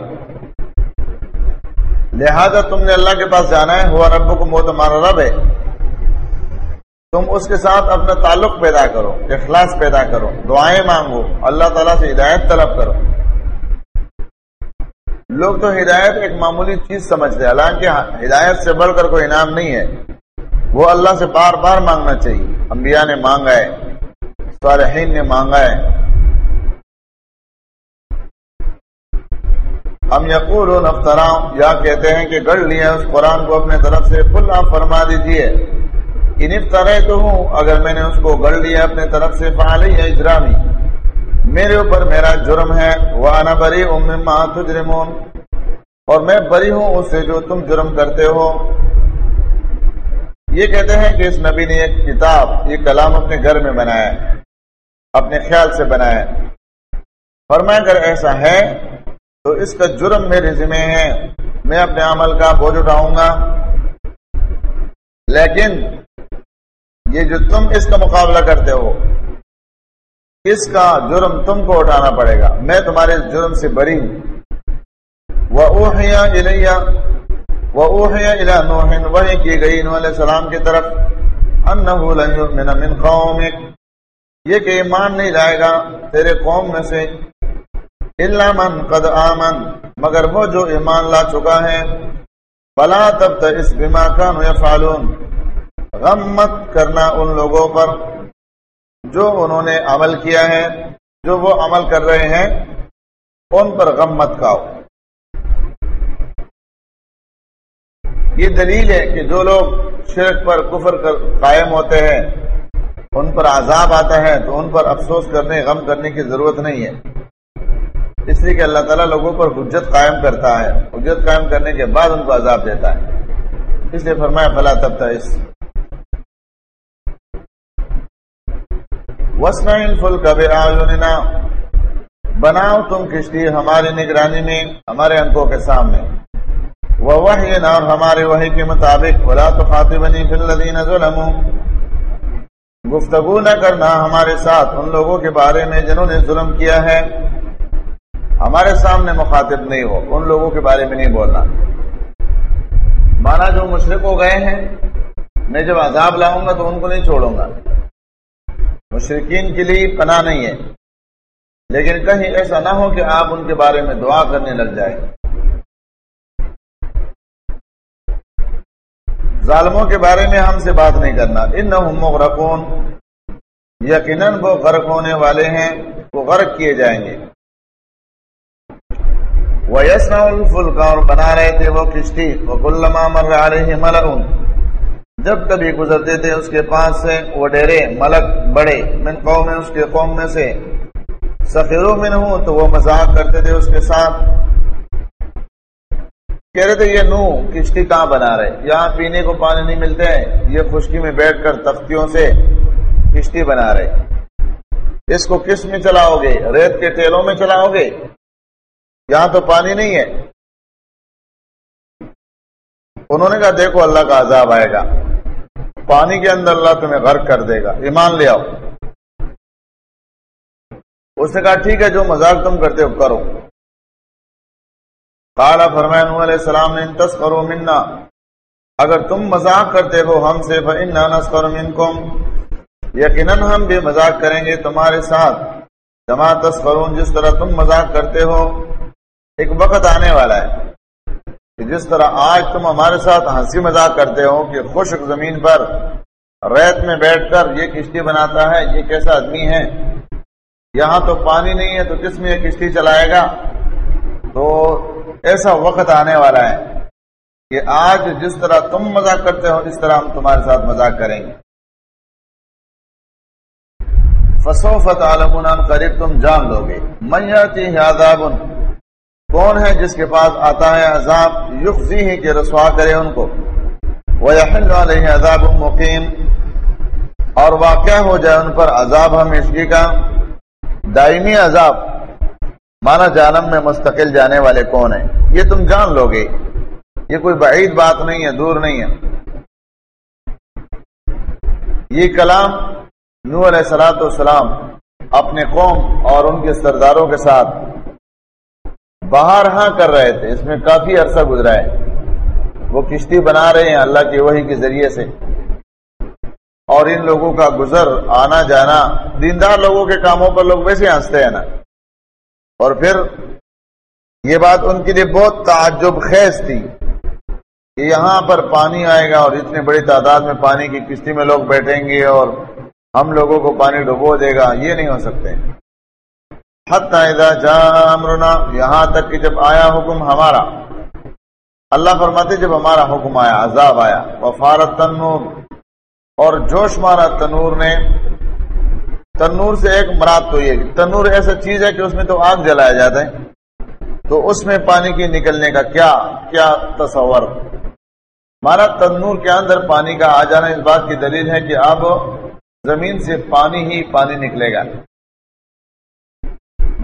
لہذا تم نے اللہ کے پاس جانا ہے، ہوا رب کو وہ تمہارا رب ہے۔ تم اس کے ساتھ اپنا تعلق پیدا کرو، اخلاص پیدا کرو، دعائیں مانگو، اللہ تعالیٰ سے ہدایت طلب کرو۔ لوگ تو ہدایت ایک معمولی چیز سمجھتے ہیں، حالانکہ ہدایت سے بڑھ کر کوئی انعام نہیں ہے۔ وہ اللہ سے بار بار مانگنا چاہیے۔ انبیاء نے مانگا ہے، صالحین نے مانگا ہے۔ ہم یقول نفترا یا کہتے ہیں کہ گڑھ لیا اس قرآن کو اپنے طرف سے کل آپ فرما دیجیے انفترے تو ہوں اگر میں نے اس کو گڑھ لیا اپنے طرف سے فعالی یا اجرامی۔ میرے اوپر میرا جرم ہے وہ بری ام تجرمون۔ اور میں بری ہوں اس سے جو تم جرم کرتے ہو۔ یہ کہتے ہیں کہ اس نبی نے ایک کتاب یہ کلام اپنے گھر میں بنایا، اپنے خیال سے بنایا۔ فرمایا، اگر ایسا ہے، تو اس کا جرم میرے ذمہ ہے۔ میں اپنے عمل کا بوجھ اٹھاؤں گا۔ لیکن یہ جو تم اس کا مقابلہ کرتے ہو، اس کا جرم تم کو اٹھانا پڑے گا۔ میں تمہارے جرم سے بری ہوں۔ وہ اوہیا الیا وہ اوہیا الا نوحن وہی کی گئی نو علیہ السلام کی طرف۔ انہو لن یؤمن من قومک یہ کہ ایمان نہیں لائے گا تیرے قوم میں سے۔ الا من قد آمن۔ مگر وہ جو ایمان لا چکا ہے۔ بلا تب اس بما کانو یفعلون غم مت کرنا ان لوگوں پر جو انہوں نے عمل کیا ہے، جو وہ عمل کر رہے ہیں، ان پر غم مت کھاؤ یہ دلیل ہے کہ جو لوگ شرک پر کفر کر قائم ہوتے ہیں، ان پر عذاب آتا ہے تو ان پر افسوس کرنے، غم کرنے کی ضرورت نہیں ہے۔ اس لیے کہ اللہ تعالیٰ لوگوں پر حجت قائم کرتا ہے۔ حجت قائم کرنے کے بعد ان کو عذاب دیتا ہے۔ اس لیے فرمایا، فلا تب تھا اس وسن الفل کب بناؤ تم کشتی ہماری نگرانی میں، ہمارے انکوں کے سامنے. وہ وحی اور ہمارے وحی کے مطابق بلا تو خاطبنی فی الذین ظلموا. گفتگو نہ کرنا ہمارے ساتھ، ان لوگوں کے بارے میں جنہوں نے ظلم کیا ہے، ہمارے سامنے مخاطب نہیں ہو، ان لوگوں کے بارے میں نہیں بولنا. مانا جو مشرق ہو گئے ہیں، میں جب عذاب لاؤں گا تو ان کو نہیں چھوڑوں گا. مشرقین کے لیے پناہ نہیں ہے۔ لیکن کہیں ایسا نہ ہو کہ آپ ان کے بارے میں دعا کرنے لگ جائے ظالموں کے بارے میں ہم سے بات نہیں کرنا۔ ان مغرقون۔ یقیناً وہ غرق ہونے والے ہیں، وہ غرق کیے جائیں گے۔ وہ یس اور بنا رہے تھے وہ کشتی۔ وہ کلما مر رہے ملعون جب کبھی گزرتے تھے اس کے پاس سے، وہ ڈیرے ملک بڑے من قوم اس کے قوم میں سے۔ سفیروں میں ہوں تو وہ مذاق کرتے تھے اس کے ساتھ۔ کہہ رہے تھے، یہ نو کشتی کہاں بنا رہے؟ یہاں پینے کو پانی نہیں ملتے ہیں یہ خشکی میں بیٹھ کر تختیوں سے کشتی بنا رہے۔ اس کو کس میں چلاؤ گے؟ ریت کے ٹیلوں میں چلاؤ گے؟ یہاں تو پانی نہیں ہے۔ انہوں نے کہا، دیکھو اللہ کا عذاب آئے گا۔ پانی کے اندر اللہ تمہیں غرق کر دے گا۔ ایمان لے آؤ۔ اس نے کہا، ٹھیک ہے، جو مذاق تم کرتے ہو، کرو۔ کالا فرمائن علیہ السلام نے انتس کرو منا۔ اگر تم مذاق کرتے ہو ہم سے یقیناً ہم بھی مذاق کریں گے تمہارے ساتھ۔ جمع تسکرون جس طرح تم مذاق کرتے ہو، ایک وقت آنے والا ہے۔ کہ جس طرح آج تم ہمارے ساتھ ہنسی مذاق کرتے ہو کہ خشک زمین پر ریت میں بیٹھ کر یہ کشتی بناتا ہے، یہ کیسا آدمی ہے؟ یہاں تو پانی نہیں ہے، تو کس میں یہ کشتی چلائے گا؟ تو ایسا وقت آنے والا ہے کہ آج جس طرح تم مذاق کرتے ہو، اس طرح ہم تمہارے ساتھ مذاق کریں گے۔ فصوفت عالم قریب تم جان لو گے میاتی کون ہے جس کے پاس آتا ہے عذاب؟ یخزی ہی کہ رسوا کرے ان کو۔ وَيَحِلُّ عَلَيْهِ عَذَابٌ مُقِيم۔ اور واقع ہو جائے ان پر عذاب ہمیشگی کا۔ دائمی عذاب، مانا جانم میں مستقل جانے والے کون ہیں؟ یہ تم جان لو گے یہ کوئی بعید بات نہیں ہے، دور نہیں ہے۔ یہ کلام نور علیہ سلاۃ والسلام اپنے قوم اور ان کے سرداروں کے ساتھ باہر ہاں کر رہے تھے، اس میں کافی عرصہ گزرا ہے۔ وہ کشتی بنا رہے ہیں اللہ کی وحی کے ذریعے سے۔ اور ان لوگوں کا گزر، آنا جانا، دیندار لوگوں کے کاموں پر لوگ ویسے ہنستے ہیں نا۔ اور پھر یہ بات ان کے لیے بہت تعجب خیز تھی کہ یہاں پر پانی آئے گا اور اتنی بڑی تعداد میں پانی کی کشتی میں لوگ بیٹھیں گے اور ہم لوگوں کو پانی ڈبو دے گا، یہ نہیں ہو سکتے۔ امرنا، یہاں تک کہ جب آیا حکم ہمارا، اللہ فرماتے جب ہمارا حکم آیا، عذاب آیا، وفارت تنور، اور جوش مارا تنور نے، تنور سے ایک مراد تو یہ تنور ایسا چیز ہے کہ اس میں تو آگ جلایا جاتا ہے تو اس میں پانی کی نکلنے کا کیا کیا تصور؟ ہمارا تنور کے اندر پانی کا آ جانا اس بات کی دلیل ہے کہ اب زمین سے پانی ہی پانی نکلے گا۔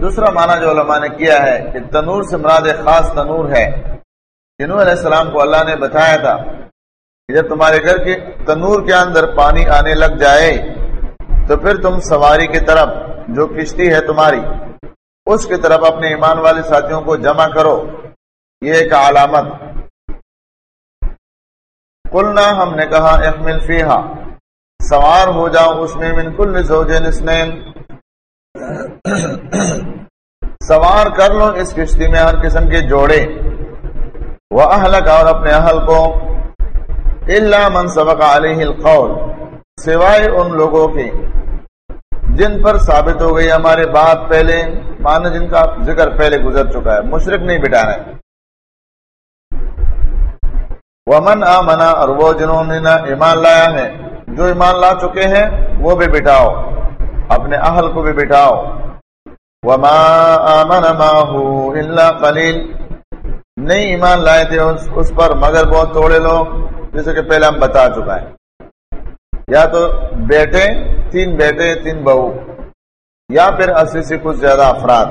دوسرا معنی جو علماء نے کیا ہے کہ تنور سے مراد خاص تنور ہے۔ جنہوں علیہ السلام کو اللہ نے بتایا تھا کہ جب تمہارے گھر کے تنور کے اندر پانی آنے لگ جائے، تو پھر تم سواری کی طرف جو کشتی ہے تمہاری، اس کی طرف اپنے ایمان والے ساتھیوں کو جمع کرو۔ یہ ایک علامت۔ کلنا ہم نے کہا، احمل فیحا سوار ہو جاؤ اس میں من کل زوجین اسنین سوار کر لو اس کشتی میں ہر قسم کے جوڑے۔ وہ اہلک اور اپنے اہل کو۔ اللہ من سبق علیہ القول۔ سوائے ان لوگوں کے۔ جن پر ثابت ہو گئی ہمارے بات پہلے، مان جن کا ذکر پہلے گزر چکا ہے۔ مشرق نہیں بٹانا ہے۔ ومن آمنا اور وہ جنہوں نے ایمان لایا ہے، جو ایمان لا چکے ہیں، وہ بھی بٹھاؤ۔ اپنے اہل کو بھی بٹھاؤ۔ وما آمن الا قلیل نہیں ایمان لائے تھے اس, اس پر مگر بہت تھوڑے لوگ جیسے کہ پہلے ہم بتا چکا ہے یا تو بیٹے تین بیٹے تین بہو یا پھر اسی سے کچھ زیادہ افراد۔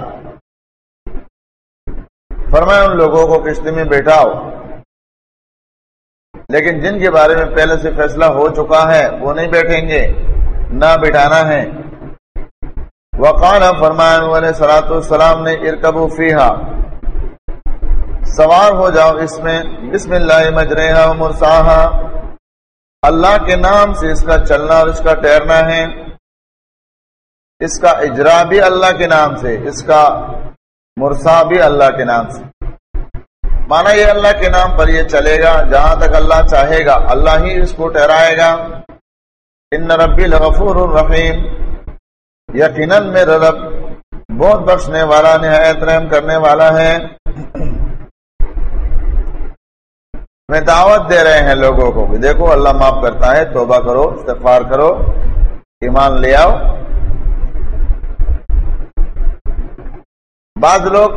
فرمائے ان لوگوں کو کشتی میں بیٹھاؤ لیکن جن کے بارے میں پہلے سے فیصلہ ہو چکا ہے وہ نہیں بیٹھیں گے نہ بٹھانا ہے۔ وقال فرمان والے سلاۃ السلام نے ارکبو فیحا سوار ہو جاؤ اس میں۔ بسم اللہ مجرحا مرساہا۔ اللہ کے نام سے اس کا چلنا اور اس کا ٹہرنا ہے۔ اس کا اجرا بھی اللہ کے نام سے۔ اس کا مرسا بھی اللہ کے نام سے۔ مانا یہ اللہ کے نام پر یہ چلے گا۔ جہاں تک اللہ چاہے گا، اللہ ہی اس کو ٹہرائے گا۔ ان ربی الغفور الرحیم۔ یقیناً میرا رب بہت بخشنے والا، نہایت رحم کرنے والا ہے۔ میں دعوت دے رہے ہیں لوگوں کو بھی دیکھو، اللہ معاف کرتا ہے، توبہ کرو، استغفار کرو، ایمان لے آؤ۔ بعض لوگ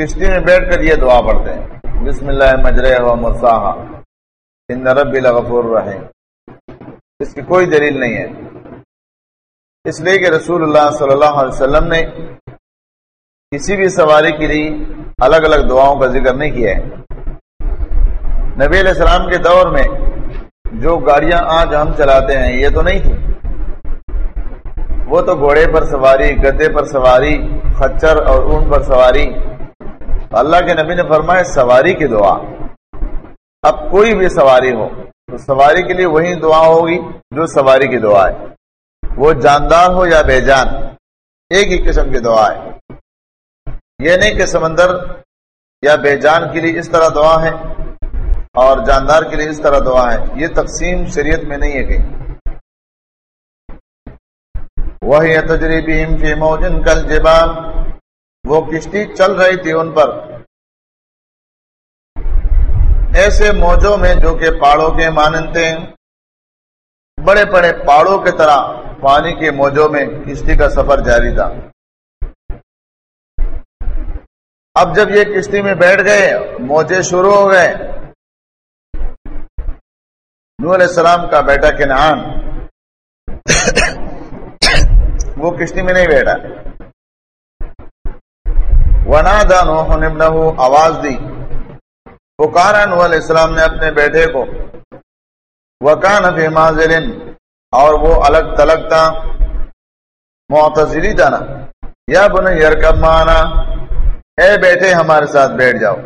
کشتی میں بیٹھ کر یہ دعا پڑھتے ہیں، بسم اللہ مجرے و مرساہا، ان رب الغفور رہے اس کی کوئی دلیل نہیں ہے۔ اس لیے کہ رسول اللہ صلی اللہ علیہ وسلم نے کسی بھی سواری کے لیے الگ الگ دعاؤں کا ذکر نہیں کیا ہے۔ نبی علیہ السلام کے دور میں جو گاڑیاں آج ہم چلاتے ہیں، یہ تو نہیں تھی وہ تو گھوڑے پر سواری گدے پر سواری، خچر اور اون پر سواری۔ اللہ کے نبی نے فرمایا، سواری کی دعا۔ اب کوئی بھی سواری ہو، تو سواری کے لیے وہی دعا ہوگی جو سواری کی دعا ہے۔ وہ جاندار ہو یا بے جان، ایک ہی قسم کی دعا ہے۔ یہ نہیں کہ سمندر یا بے جان کے لیے اس طرح دعا ہے اور جاندار کے لیے اس طرح دعا ہے۔ یہ تقسیم شریعت میں نہیں ہے کہیں۔ وہی تجریبی موجن کل جبان وہ کشتی چل رہی تھی ان پر۔ ایسے موجوں میں جو کہ پہاڑوں کے مانندے بڑے بڑے پہاڑوں کی طرح۔ پانی کے موجوں میں کشتی کا سفر جاری تھا۔ اب جب یہ کشتی میں بیٹھ گئے موجے شروع ہو گئے۔ نور علیہ السلام کا بیٹا کنعان، وہ کشتی میں نہیں بیٹھا۔ ونادا نوح ابنہ آواز دی۔ پکارا نوح علیہ السلام نے اپنے بیٹے کو وکان فی اور وہ الگ تلگ تھا معتزلی جانا یا بن یرکب مانا، اے بیٹے ہمارے ساتھ بیٹھ جاؤ۔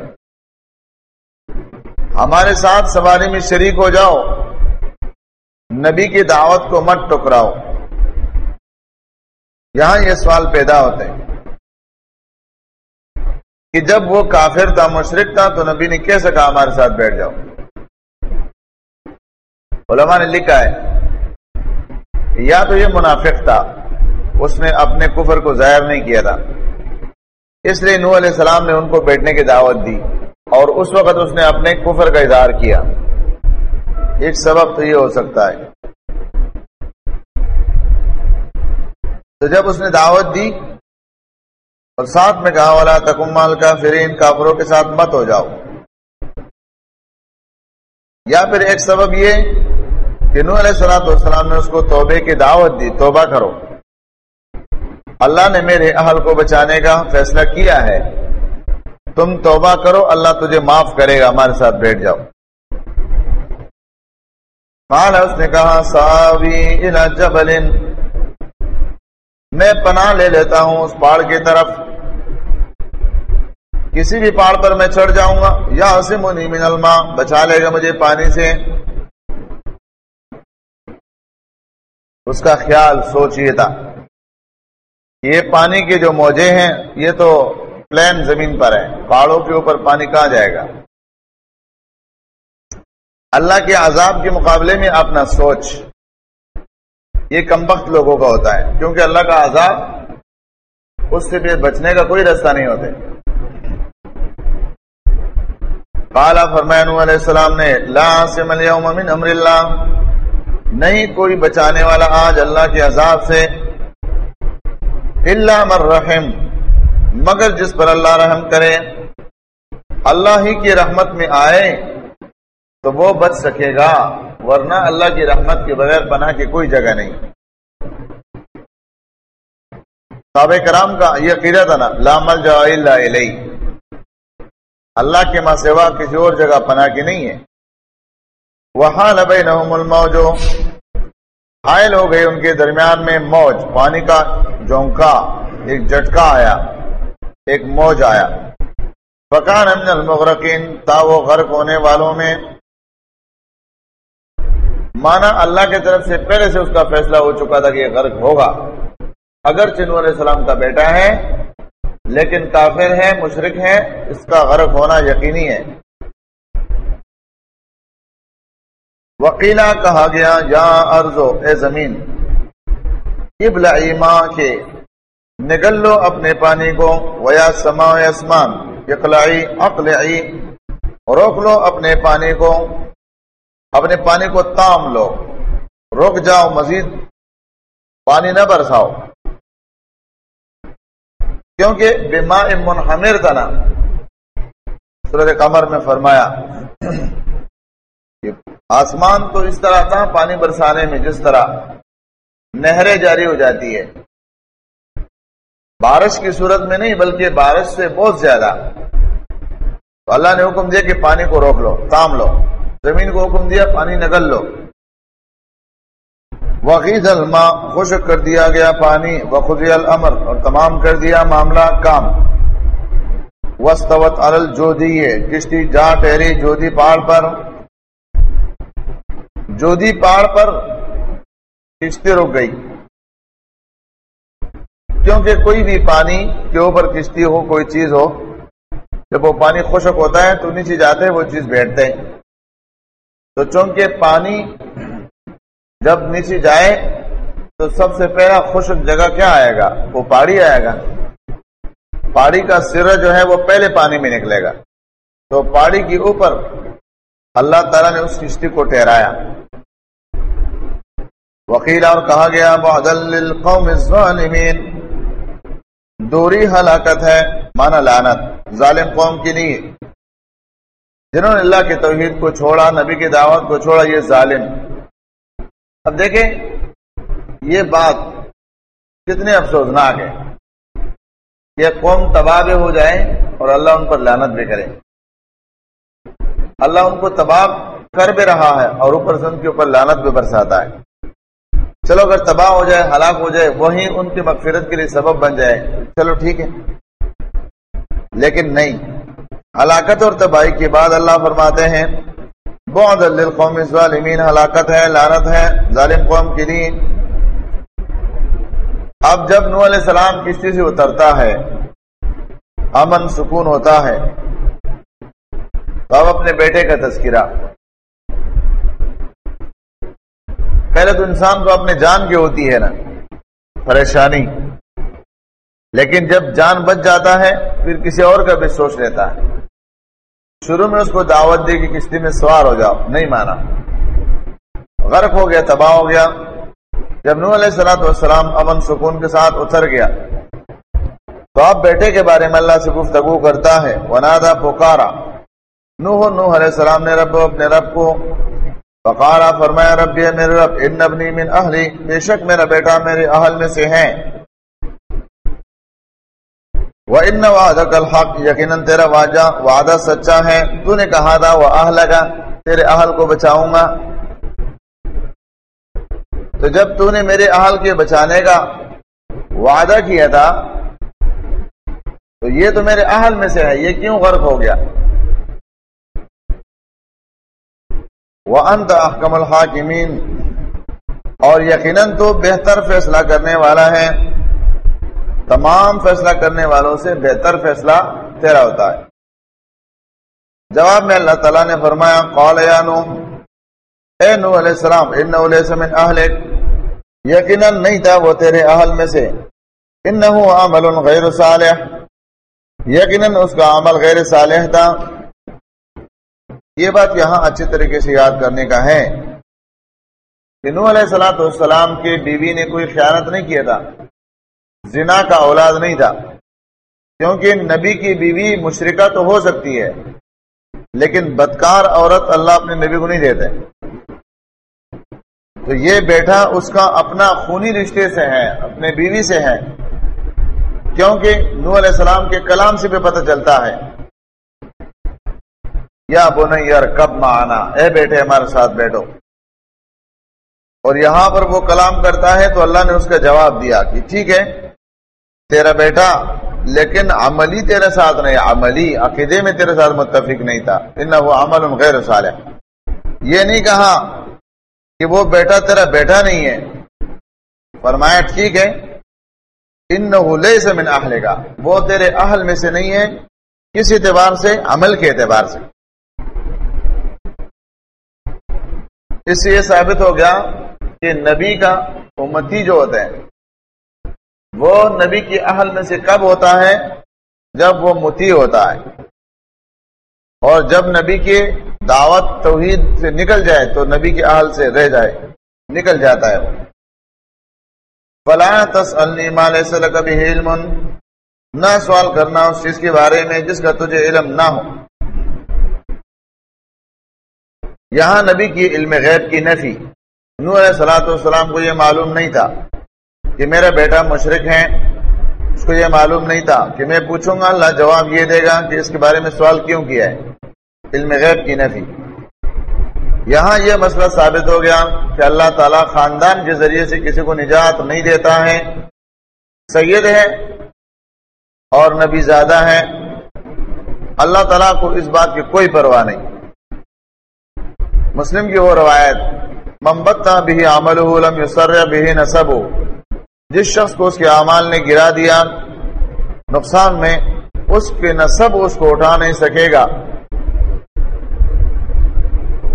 ہمارے ساتھ سواری میں شریک ہو جاؤ۔ نبی کی دعوت کو مت ٹکراؤ۔ یہاں یہ سوال پیدا ہوتے ہیں کہ جب وہ کافر تھا مشرق تھا، تو نبی نے کیسے کہا ہمارے ساتھ بیٹھ جاؤ؟ علماء نے لکھا ہے یا تو یہ منافق تھا، اس نے اپنے کفر کو ظاہر نہیں کیا تھا۔ اس لیے نو علیہ السلام نے ان کو بیٹھنے کی دعوت دی اور اس وقت اس نے اپنے کفر کا اظہار کیا۔ ایک سبب تو یہ ہو سکتا ہے۔ تو جب اس نے دعوت دی اور ساتھ میں کہا والا تکمال کا فرین کافروں کے ساتھ مت ہو جاؤ۔ یا پھر ایک سبب یہ کہ نو علیہ السلام والسلام نے اس کو توبے کی دعوت دی، توبہ کرو۔ اللہ نے میرے اہل کو بچانے کا فیصلہ کیا ہے۔ تم توبہ کرو، اللہ تجھے معاف کرے گا، ہمارے ساتھ بیٹھ جاؤ۔ مال اس نے کہا، ساوی جبل۔ میں پناہ لے لیتا ہوں اس پہاڑ کی طرف۔ کسی بھی پہاڑ پر میں چڑھ جاؤں گا۔ یا اسمنی من الماء، بچا لے گا مجھے پانی سے۔ اس کا خیال سوچیے تھا یہ پانی کے جو موجے ہیں، یہ تو پلین زمین پر ہے پہاڑوں کے اوپر پانی کہاں جائے گا؟ اللہ کے عذاب کے مقابلے میں اپنا سوچ۔ یہ کم وقت لوگوں کا ہوتا ہے، کیونکہ اللہ کا عذاب اس سے بھی بچنے کا کوئی راستہ نہیں ہوتے کالا فرمین علیہ السلام نے، لا اليوم من امر اللہ۔ نہیں کوئی بچانے والا آج اللہ کے عذاب سے اللہ مر رحم، مگر جس پر اللہ رحم کرے، اللہ ہی کی رحمت میں آئے تو وہ بچ سکے گا، ورنہ اللہ کی رحمت کے بغیر پناہ کی کوئی جگہ نہیں۔ صحابہ کرام کا یہ قیرت ہے نا لامل جا اللہ کے ماں سوا کسی اور جگہ پناہ کی نہیں ہے۔ وہاں لبئی الموجو حائل ہو گئی ان کے درمیان میں موج، پانی کا جونکا ایک جٹکا آیا، ایک موج آیا۔ فکان امن المغرقین، تا وہ غرق ہونے والوں میں۔ مانا اللہ کی طرف سے پہلے سے اس کا فیصلہ ہو چکا تھا کہ یہ غرق ہوگا۔ اگر چنو علیہ السلام کا بیٹا ہے، لیکن کافر ہے مشرق ہے، اس کا غرق ہونا یقینی ہے۔ وکیلا کہا گیا، یا ارزو اے زمین ابلائی ماں کے نگل لو اپنے پانی کو، ویا سما اسمان اقلائی اقلائی روک لو اپنے پانی کو، اپنے پانی کو تام لو رک جاؤ مزید، پانی نہ برساؤ۔ کیونکہ بیما منحمر تھا نا سورت قمر میں فرمایا آسمان تو اس طرح تھا، پانی برسانے میں جس طرح نہریں جاری ہو جاتی ہے۔ بارش کی صورت میں نہیں، بلکہ بارش سے بہت زیادہ۔ تو اللہ نے حکم دیا کہ پانی کو روک لو، تام لو۔ زمین کو حکم دیا، پانی نگل لو۔ وقید الما خشک کر دیا گیا پانی۔ وخی الامر اور تمام کر دیا معاملہ، کام۔ وسطوت ارل جو کشتی جا ٹہری جودی پہاڑ پر۔ جودی پہاڑ پر کشتی رک گئی۔ کیونکہ کوئی بھی پانی کے اوپر کشتی ہو، کوئی چیز ہو، جب وہ پانی خشک ہوتا ہے تو نیچے جاتے وہ چیز بیٹھتے ہیں۔ تو چونکہ پانی جب نیچے جائے تو سب سے پہلا خشک جگہ کیا آئے گا؟ وہ پہاڑی آئے گا۔ پہاڑی کا سرا جو ہے وہ پہلے پانی میں نکلے گا۔ تو پہاڑی کے اوپر اللہ تعالیٰ نے اس کشتی کو ٹھہرایا۔ وکیل اور کہا گیا دوری ہلاکت ہے، مانا لانت ظالم قوم کی نہیں۔ جنہوں نے اللہ کے توحید کو چھوڑا، نبی کی دعوت کو چھوڑا، یہ ظالم۔ اب دیکھیں، یہ بات کتنے افسوسناک ہے۔ کہ قوم تباہ بھی ہو جائے اور اللہ ان پر لانت بھی کرے۔ اللہ ان کو تباہ کر بھی رہا ہے اور اوپر سے ان کے اوپر لانت بھی برساتا ہے۔ چلو اگر تباہ ہو جائے، ہلاک ہو جائے، وہی ان کی مغفرت کے لیے سبب بن جائے۔ چلو ٹھیک ہے۔ لیکن نہیں۔ ہلاکت اور تباہی کے بعد اللہ فرماتے ہیں بہت للقوم الظالمین، ہلاکت ہے لانت ہے، ظالم قوم کے لیے اب جب نو علیہ السلام کشتی سے اترتا ہے، امن، سکون ہوتا ہے، تو اب اپنے بیٹے کا تذکرہ۔ پہلے تو انسان کو اپنے جان کی ہوتی ہے نا، پریشانی۔ لیکن جب جان بچ جاتا ہے، پھر کسی اور کا بھی سوچ لیتا ہے۔ شروع میں اس کو دعوت دی کہ کشتی میں سوار ہو جاؤ، نہیں مانا۔ غرق ہو گیا، تباہ ہو گیا۔ جب نو علیہ السلام والسلام امن سکون کے ساتھ اتر گیا، تو آپ بیٹے کے بارے میں اللہ سے گفتگو کرتا ہے۔ ونادا پکارا۔ نوح نوح علیہ السلام نے رب اپنے رب کو فقارا فرمایا رب میرے رب، ان ابنی من اہلی، بے شک میرا بیٹا میرے اہل میں سے ہیں۔ وَإِنَّ وَعْدَكَ الْحَقِّ، یقیناً تیرا وعدہ وعدہ سچا ہے۔ تو نے کہا تھا، وہ اہلگا تیرے اہل کو بچاؤں گا۔ تو جب تو نے میرے اہل کے بچانے کا وعدہ کیا تھا، تو یہ تو میرے اہل میں سے ہے، یہ کیوں غرق ہو گیا؟ وَأَنْتَ أَحْكَمُ الْحَاكِمِينَ۔ اور یقیناً تو بہتر فیصلہ کرنے والا ہے۔ تمام فیصلہ کرنے والوں سے بہتر فیصلہ تیرا ہوتا ہے۔ جواب میں اللہ تعالیٰ نے فرمایا، قال یا نو اے نو علیہ السلام، انہو لیسا من اہلک۔ یقیناً نہیں تھا وہ تیرے اہل میں سے۔ انہو عمل غیر صالح۔ یقیناً اس کا عمل غیر صالح تھا۔ یہ بات یہاں اچھی طریقے سے یاد کرنے کا ہے کہ نو علیہ السلام والسلام کے بیوی نے کوئی خیانت نہیں کیا تھا، زنا کا اولاد نہیں تھا، کیونکہ نبی کی بیوی مشرقہ تو ہو سکتی ہے، لیکن بدکار عورت اللہ اپنے نبی کو نہیں دیتے۔ تو یہ بیٹا اس کا اپنا خونی رشتے سے ہے، اپنے بیوی سے ہے، کیونکہ نو علیہ السلام کے کلام سے بھی پتہ چلتا ہے۔ یا بنئی کب ماں اے بیٹے، ہمارے ساتھ بیٹھو۔ اور یہاں پر وہ کلام کرتا ہے تو اللہ نے اس کا جواب دیا کہ ٹھیک ہے، تیرا بیٹا، لیکن عملی تیرے ساتھ نہیں، عملی عقیدے میں تیرے ساتھ متفق نہیں تھا۔ ان وہ عمل غیر صالح۔ یہ نہیں کہا کہ وہ بیٹا تیرا بیٹا نہیں ہے۔ فرمایا ٹھیک ہے ان سے من اہل کا وہ تیرے اہل میں سے نہیں ہے، کس اعتبار سے؟ عمل کے اعتبار سے۔ اس سے یہ ثابت ہو گیا کہ نبی کا امتی جو ہوتا ہے وہ نبی کی اہل میں سے کب ہوتا ہے؟ جب وہ متی ہوتا ہے۔ اور جب نبی کی دعوت توحید سے نکل جائے تو نبی کے اہل سے رہ جائے، نکل جاتا ہے وہ۔ فلاں تس سے کبھی علم نہ سوال کرنا اس چیز کے بارے میں جس کا تجھے علم نہ ہو۔ یہاں نبی کی علم غیب کی نفی۔ نور علیہ سلاۃ والسلام کو یہ معلوم نہیں تھا کہ میرا بیٹا مشرق ہے۔ اس کو یہ معلوم نہیں تھا کہ میں پوچھوں گا، اللہ جواب یہ دے گا کہ اس کے بارے میں سوال کیوں کیا ہے۔ علم غیب کی نفی۔ یہاں یہ مسئلہ ثابت ہو گیا کہ اللہ تعالیٰ خاندان کے ذریعے سے کسی کو نجات نہیں دیتا ہے۔ سید ہے اور نبی زیادہ ہے اللہ تعالیٰ کو اس بات کی کوئی پرواہ نہیں۔ مسلم کی وہ روایت محمد بھی عمل بھی نصب ہو جس شخص کو اس کے اعمال نے گرا دیا، نقصان میں اس کے نصب اس کو اٹھا نہیں سکے گا۔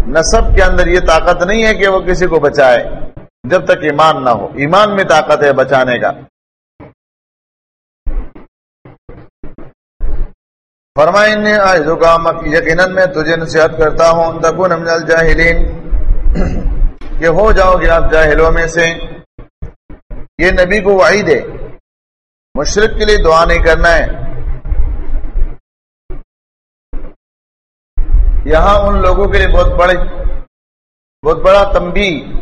نصب کے اندر یہ طاقت نہیں ہے کہ وہ کسی کو بچائے، جب تک ایمان نہ ہو۔ ایمان میں طاقت ہے بچانے کا۔ فرمائیں یقیناً میں تجھے نصیحت کرتا ہوں تکون من الجاہلین۔ کہ ہو جاؤ گے آپ جاہلوں میں سے۔ یہ نبی کو وعید ہے۔ مشرق کے لیے دعا نہیں کرنا ہے۔ یہاں ان لوگوں کے لیے بہت بڑے بہت بڑا تمبی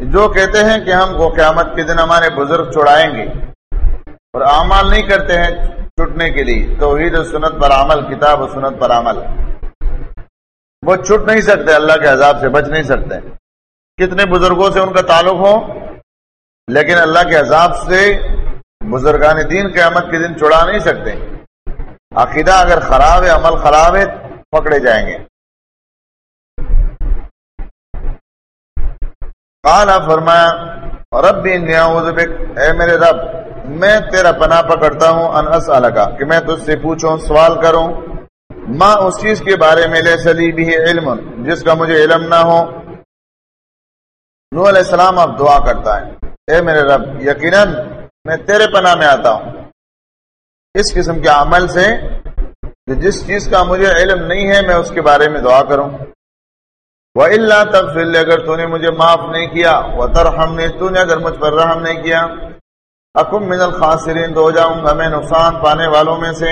جو کہتے ہیں کہ ہم کو قیامت کے دن ہمارے بزرگ چھوڑائیں گے۔ اور اعمال نہیں کرتے ہیں۔ چھٹنے کے لیے۔ توحید و سنت پر عمل، کتاب و سنت پر عمل۔ وہ چھٹ نہیں سکتے، اللہ کے عذاب سے بچ نہیں سکتے۔ کتنے بزرگوں سے ان کا تعلق ہو، لیکن اللہ کے عذاب سے بزرگان دین قیامت کے دن چھڑا نہیں سکتے۔ عقیدہ اگر خراب ہے، عمل خراب ہے، پکڑے جائیں گے۔ کالا فرمایا، رب بھی اے میرے رب میں تیرا پناہ پکڑتا ہوں ان اسالہ کا کہ میں تجھ سے پوچھوں، سوال کروں۔ ماں اس چیز کے بارے میں لے سلی بھی علم، جس کا مجھے علم نہ ہو۔ نو علیہ السلام اب دعا کرتا ہے، اے میرے رب، یقیناً میں تیرے پناہ میں آتا ہوں۔ اس قسم کے عمل سے جس چیز کا مجھے علم نہیں ہے، میں اس کے بارے میں دعا کروں۔ وہ اللہ تب اگر تو نے مجھے معاف نہیں کیا وہ ترحم نے تو نے اگر مجھ پر رحم نہیں کیا۔ حکم من الخاصرین تو ہو جاؤں گا میں نقصان پانے والوں میں سے۔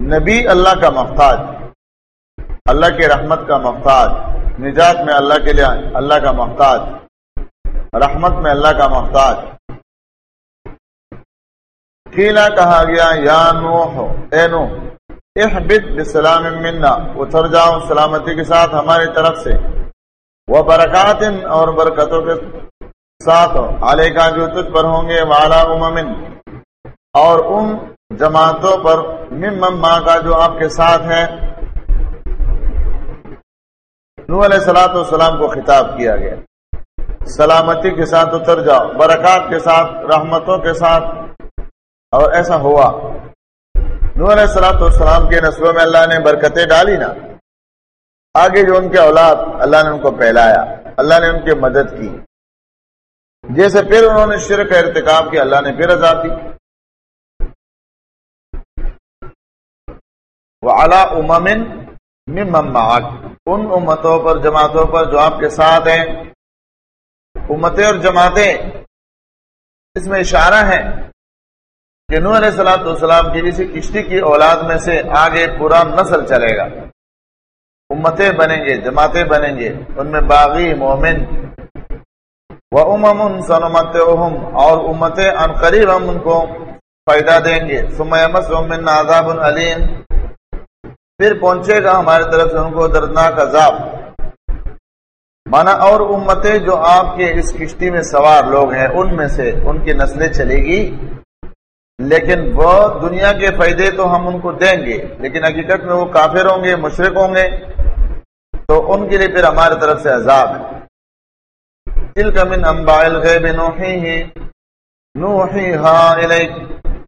نبی اللہ کا محتاج، اللہ کے رحمت کا محتاج، نجات میں اللہ کے لیے اللہ کا محتاج، رحمت میں اللہ کا محتاج۔ کیلا کہا گیا، یا نوح، اے نوح، احبت بسلام منا، اتر جاؤ سلامتی کے ساتھ ہماری طرف سے۔ وہ برکات اور برکتوں کے ساتھ علیہ کا جو تجھ پر ہوں گے، والا امن اور ان جماعتوں پر مم کا جو آپ کے ساتھ ہے نو علیہ سلاۃ والسلام کو خطاب کیا گیا۔ سلامتی کے ساتھ اتر جاؤ، برکات کے ساتھ، رحمتوں کے ساتھ۔ اور ایسا ہوا۔ نور علیہ السلام والسلام کے نسلوں میں اللہ نے برکتیں ڈالی نا۔ آگے جو ان کے اولاد، اللہ نے ان کو پھیلایا۔ اللہ نے ان کی مدد کی۔ جیسے پھر انہوں نے شرک ارتکاب کیا اللہ نے پھر عذاب دی۔ وہ اعلیٰ امن مماعت ان امتوں پر، جماعتوں پر جو آپ کے ساتھ ہیں، امتیں اور جماعتیں، اس میں اشارہ ہے کہ نو علیہ سلاۃ والسلام کی اسی کشتی کی اولاد میں سے آگے پورا نسل چلے گا۔ امتیں بنیں گے، جماعتیں بنیں گے۔ ان میں باغی مومن وہ امن سنمت اور امتیں ان قریب ہم ان کو فائدہ دیں گے. سمس عذاب العلیم پھر پہنچے گا ہماری طرف سے ان کو دردناک عذاب. مانا اور امتیں جو آپ کے اس کشتی میں سوار لوگ ہیں، ان میں سے ان کی نسلیں چلے گی. لیکن وہ دنیا کے فائدے تو ہم ان کو دیں گے، لیکن حقیقت میں وہ کافر ہوں گے مشرق ہوں گے. تو ان کے لیے پھر ہماری طرف سے عذاب. ہے دل کا من امبائل غیب نوحی نوحی ہاں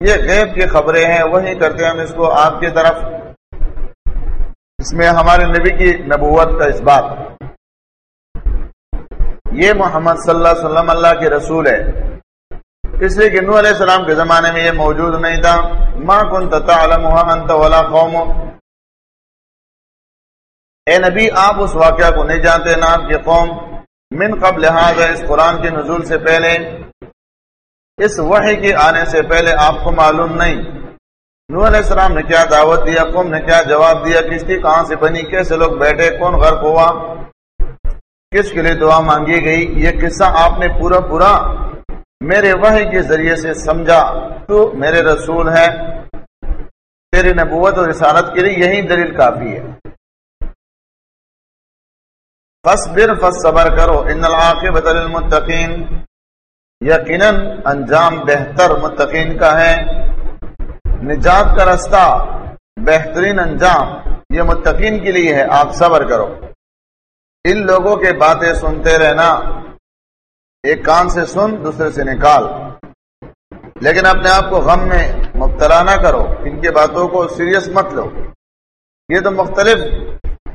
یہ غیب کی خبریں ہیں، وہی کرتے ہیں ہم اس کو آپ کی طرف. اس میں ہمارے نبی کی نبوت کا اس بات. یہ محمد صلی اللہ علیہ وسلم اللہ کے رسول ہے اس لیے کہ نو علیہ السلام کے زمانے میں یہ موجود نہیں تھا. ما ماں کن انت ولا قوم. اے نبی، آپ اس واقعہ کو نہیں جانتے نا آپ کی قوم. من قبل لحاظ اس قرآن کے نزول سے پہلے، اس وحی کے آنے سے پہلے آپ کو معلوم نہیں۔ نو علیہ السلام نے کیا دعوت دیا، قوم نے کیا جواب دیا کشتی کہاں سے بنی، کیسے لوگ بیٹھے، کون غرق ہوا، کس کے لیے دعا مانگی گئی، یہ قصہ آپ نے پورا پورا میرے وحی کے ذریعے سے سمجھا۔ تو میرے رسول ہے تیری نبوت اور رسالت کے لیے یہی دلیل کافی ہے۔ فصبر صبر کرو، ان العاقبت للمتقین۔ یقیناً انجام بہتر متقین کا ہے۔ نجات کا رستہ، بہترین انجام یہ متقین کے لیے ہے، آپ صبر کرو۔ ان لوگوں کے باتیں سنتے رہنا، ایک کان سے سن، دوسرے سے نکال۔ لیکن اپنے آپ کو غم میں مبتلا نہ کرو، ان کی باتوں کو سیریس مت لو۔ یہ تو مختلف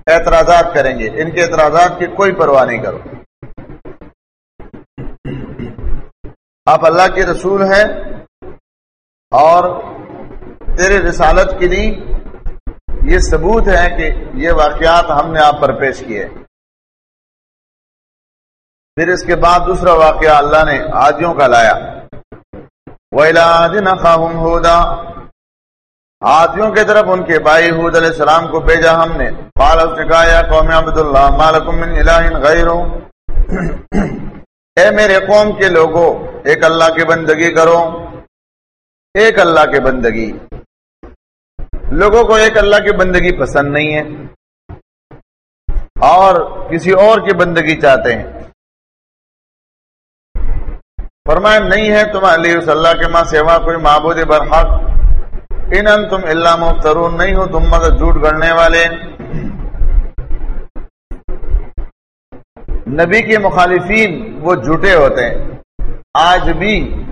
اعتراضات کریں گے۔ ان کے اعتراضات کی کوئی پرواہ نہیں کرو۔ آپ اللہ کے رسول ہیں اور تیرے رسالت کے لیے یہ ثبوت ہے کہ یہ واقعات ہم نے آپ پر پیش کیے۔ پھر اس کے بعد دوسرا واقعہ اللہ نے آدیوں کا لایا۔ ہودا آدیوں کی طرف ان کے بھائی حود علیہ السلام کو بھیجا ہم نے۔ قال اس نے کہا، یا قوم عبد اللہ مالکم من الہ غیر۔ اے میرے قوم کے لوگوں ایک اللہ کی بندگی کرو۔ ایک اللہ کی بندگی۔ لوگوں کو ایک اللہ کی بندگی پسند نہیں ہے۔ اور کسی اور کی بندگی چاہتے ہیں۔ فرمایا، نہیں ہے تمہارے اس اللہ کے ماں سیوا کوئی معبود برحق۔ ان تم اللہ مفترون، نہیں ہو تم مگر جھوٹ گڑنے والے۔ نبی کے مخالفین وہ جھوٹے ہوتے ہیں۔ آج بھی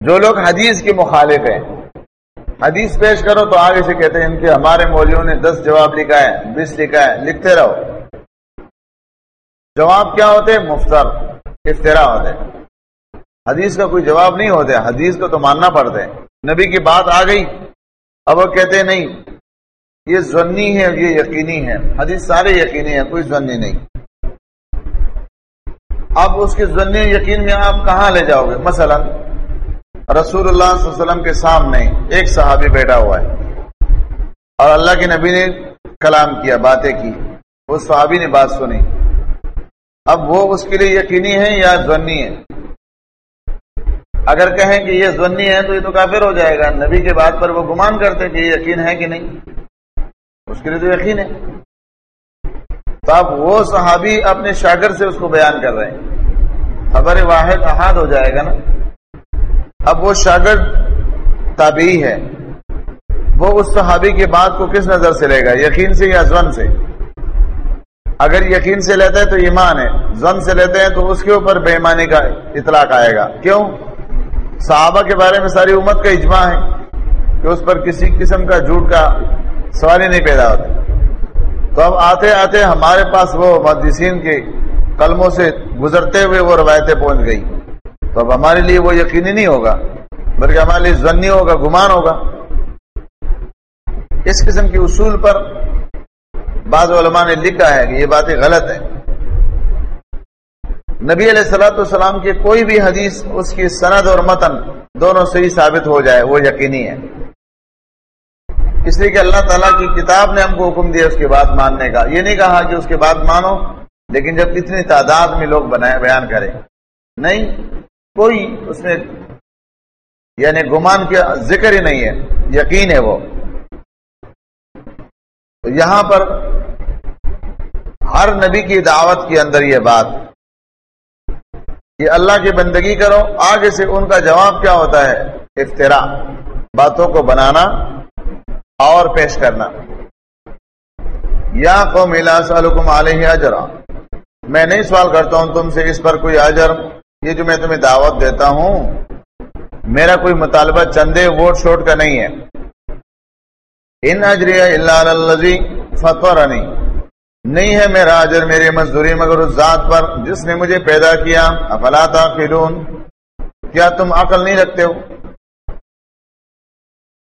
جو لوگ حدیث کے مخالف ہیں، حدیث پیش کرو تو آگے سے کہتے ہیں، ان کے ہمارے مولوں نے دس جواب لکھا ہے، بیس لکھا ہے، لکھتے رہو۔ جواب کیا ہوتے مفتر افطرا ہوتے حدیث کا کوئی جواب نہیں ہوتے، حدیث کو تو ماننا پڑتے نبی کی بات آ گئی۔ اب وہ کہتے نہیں، یہ ضنی ہے یہ یقینی ہے۔ حدیث سارے یقینی ہیں، کوئی ضنی نہیں۔ اب اس کے ضنی یقین میں آپ کہاں لے جاؤ گے؟ مثلا رسول اللہ صلی اللہ علیہ وسلم کے سامنے ایک صحابی بیٹھا ہوا ہے اور اللہ کے نبی نے کلام کیا، باتیں کی۔ اس صحابی نے بات سنی۔ اب وہ اس کے لیے یقینی ہے یا ضنی ہے اگر کہیں کہ یہ ضنی ہے تو یہ تو کافر ہو جائے گا۔ نبی کے بات پر وہ گمان کرتے کہ یہ یقین ہے کہ نہیں۔ اس کے لیے تو یقین ہے۔ تو وہ صحابی اپنے شاگر سے اس کو بیان کر رہے ہیں۔ خبر واحد احاد ہو جائے گا نا۔ اب وہ شاگرد تابعی ہے۔ وہ اس صحابی کی بات کو کس نظر سے لے گا؟ یقین سے یا زن سے؟ اگر یقین سے لیتے ہیں تو ایمان ہے۔ زن سے لیتے ہیں تو اس کے اوپر بے ایمانی کا اطلاق آئے گا۔ کیوں؟ صحابہ کے بارے میں ساری امت کا اجماع ہے کہ اس پر کسی قسم کا جھوٹ کا سوال ہی نہیں پیدا ہوتا۔ تو اب آتے آتے ہمارے پاس وہ محدثین کے قلموں سے گزرتے ہوئے وہ روایتیں پہنچ گئی تو اب ہمارے لیے وہ یقینی نہیں ہوگا، بلکہ ہمارے لیے ضنی ہوگا، گمان ہوگا۔ اس قسم کے اصول پر بعض علماء نے لکھا ہے کہ یہ باتیں غلط ہیں۔ نبی علیہ السلاۃ والسلام کی کوئی بھی حدیث اس کی سند اور متن دونوں صحیح ثابت ہو جائے، وہ یقینی ہے۔ اس لیے کہ اللہ تعالیٰ کی کتاب نے ہم کو حکم دیا اس کے بعد ماننے کا۔ یہ نہیں کہا کہ اس کے بعد مانو، لیکن جب اتنی تعداد میں لوگ بنائے، بیان کریں نہیں، کوئی اس میں یعنی گمان کا ذکر ہی نہیں ہے، یقین ہے وہ۔ یہاں پر ہر نبی کی دعوت کے اندر یہ بات کہ اللہ کی بندگی کرو، آگے سے ان کا جواب کیا ہوتا ہے؟ افطرا باتوں کو بنانا اور پیش کرنا۔ یا کو ملا سالکم علیہ اجرا میں نہیں سوال کرتا ہوں تم سے اس پر کوئی اجر، یہ جو میں تمہیں دعوت دیتا ہوں، میرا کوئی مطالبہ چندے ووٹ شوٹ کا نہیں ہے۔ ان اجری اللہ فتح نہیں ہے میرا اجر میری مزدوری مگر اس ذات پر جس نے مجھے پیدا کیا، افلا تاخرون کیا تم عقل نہیں رکھتے ہو؟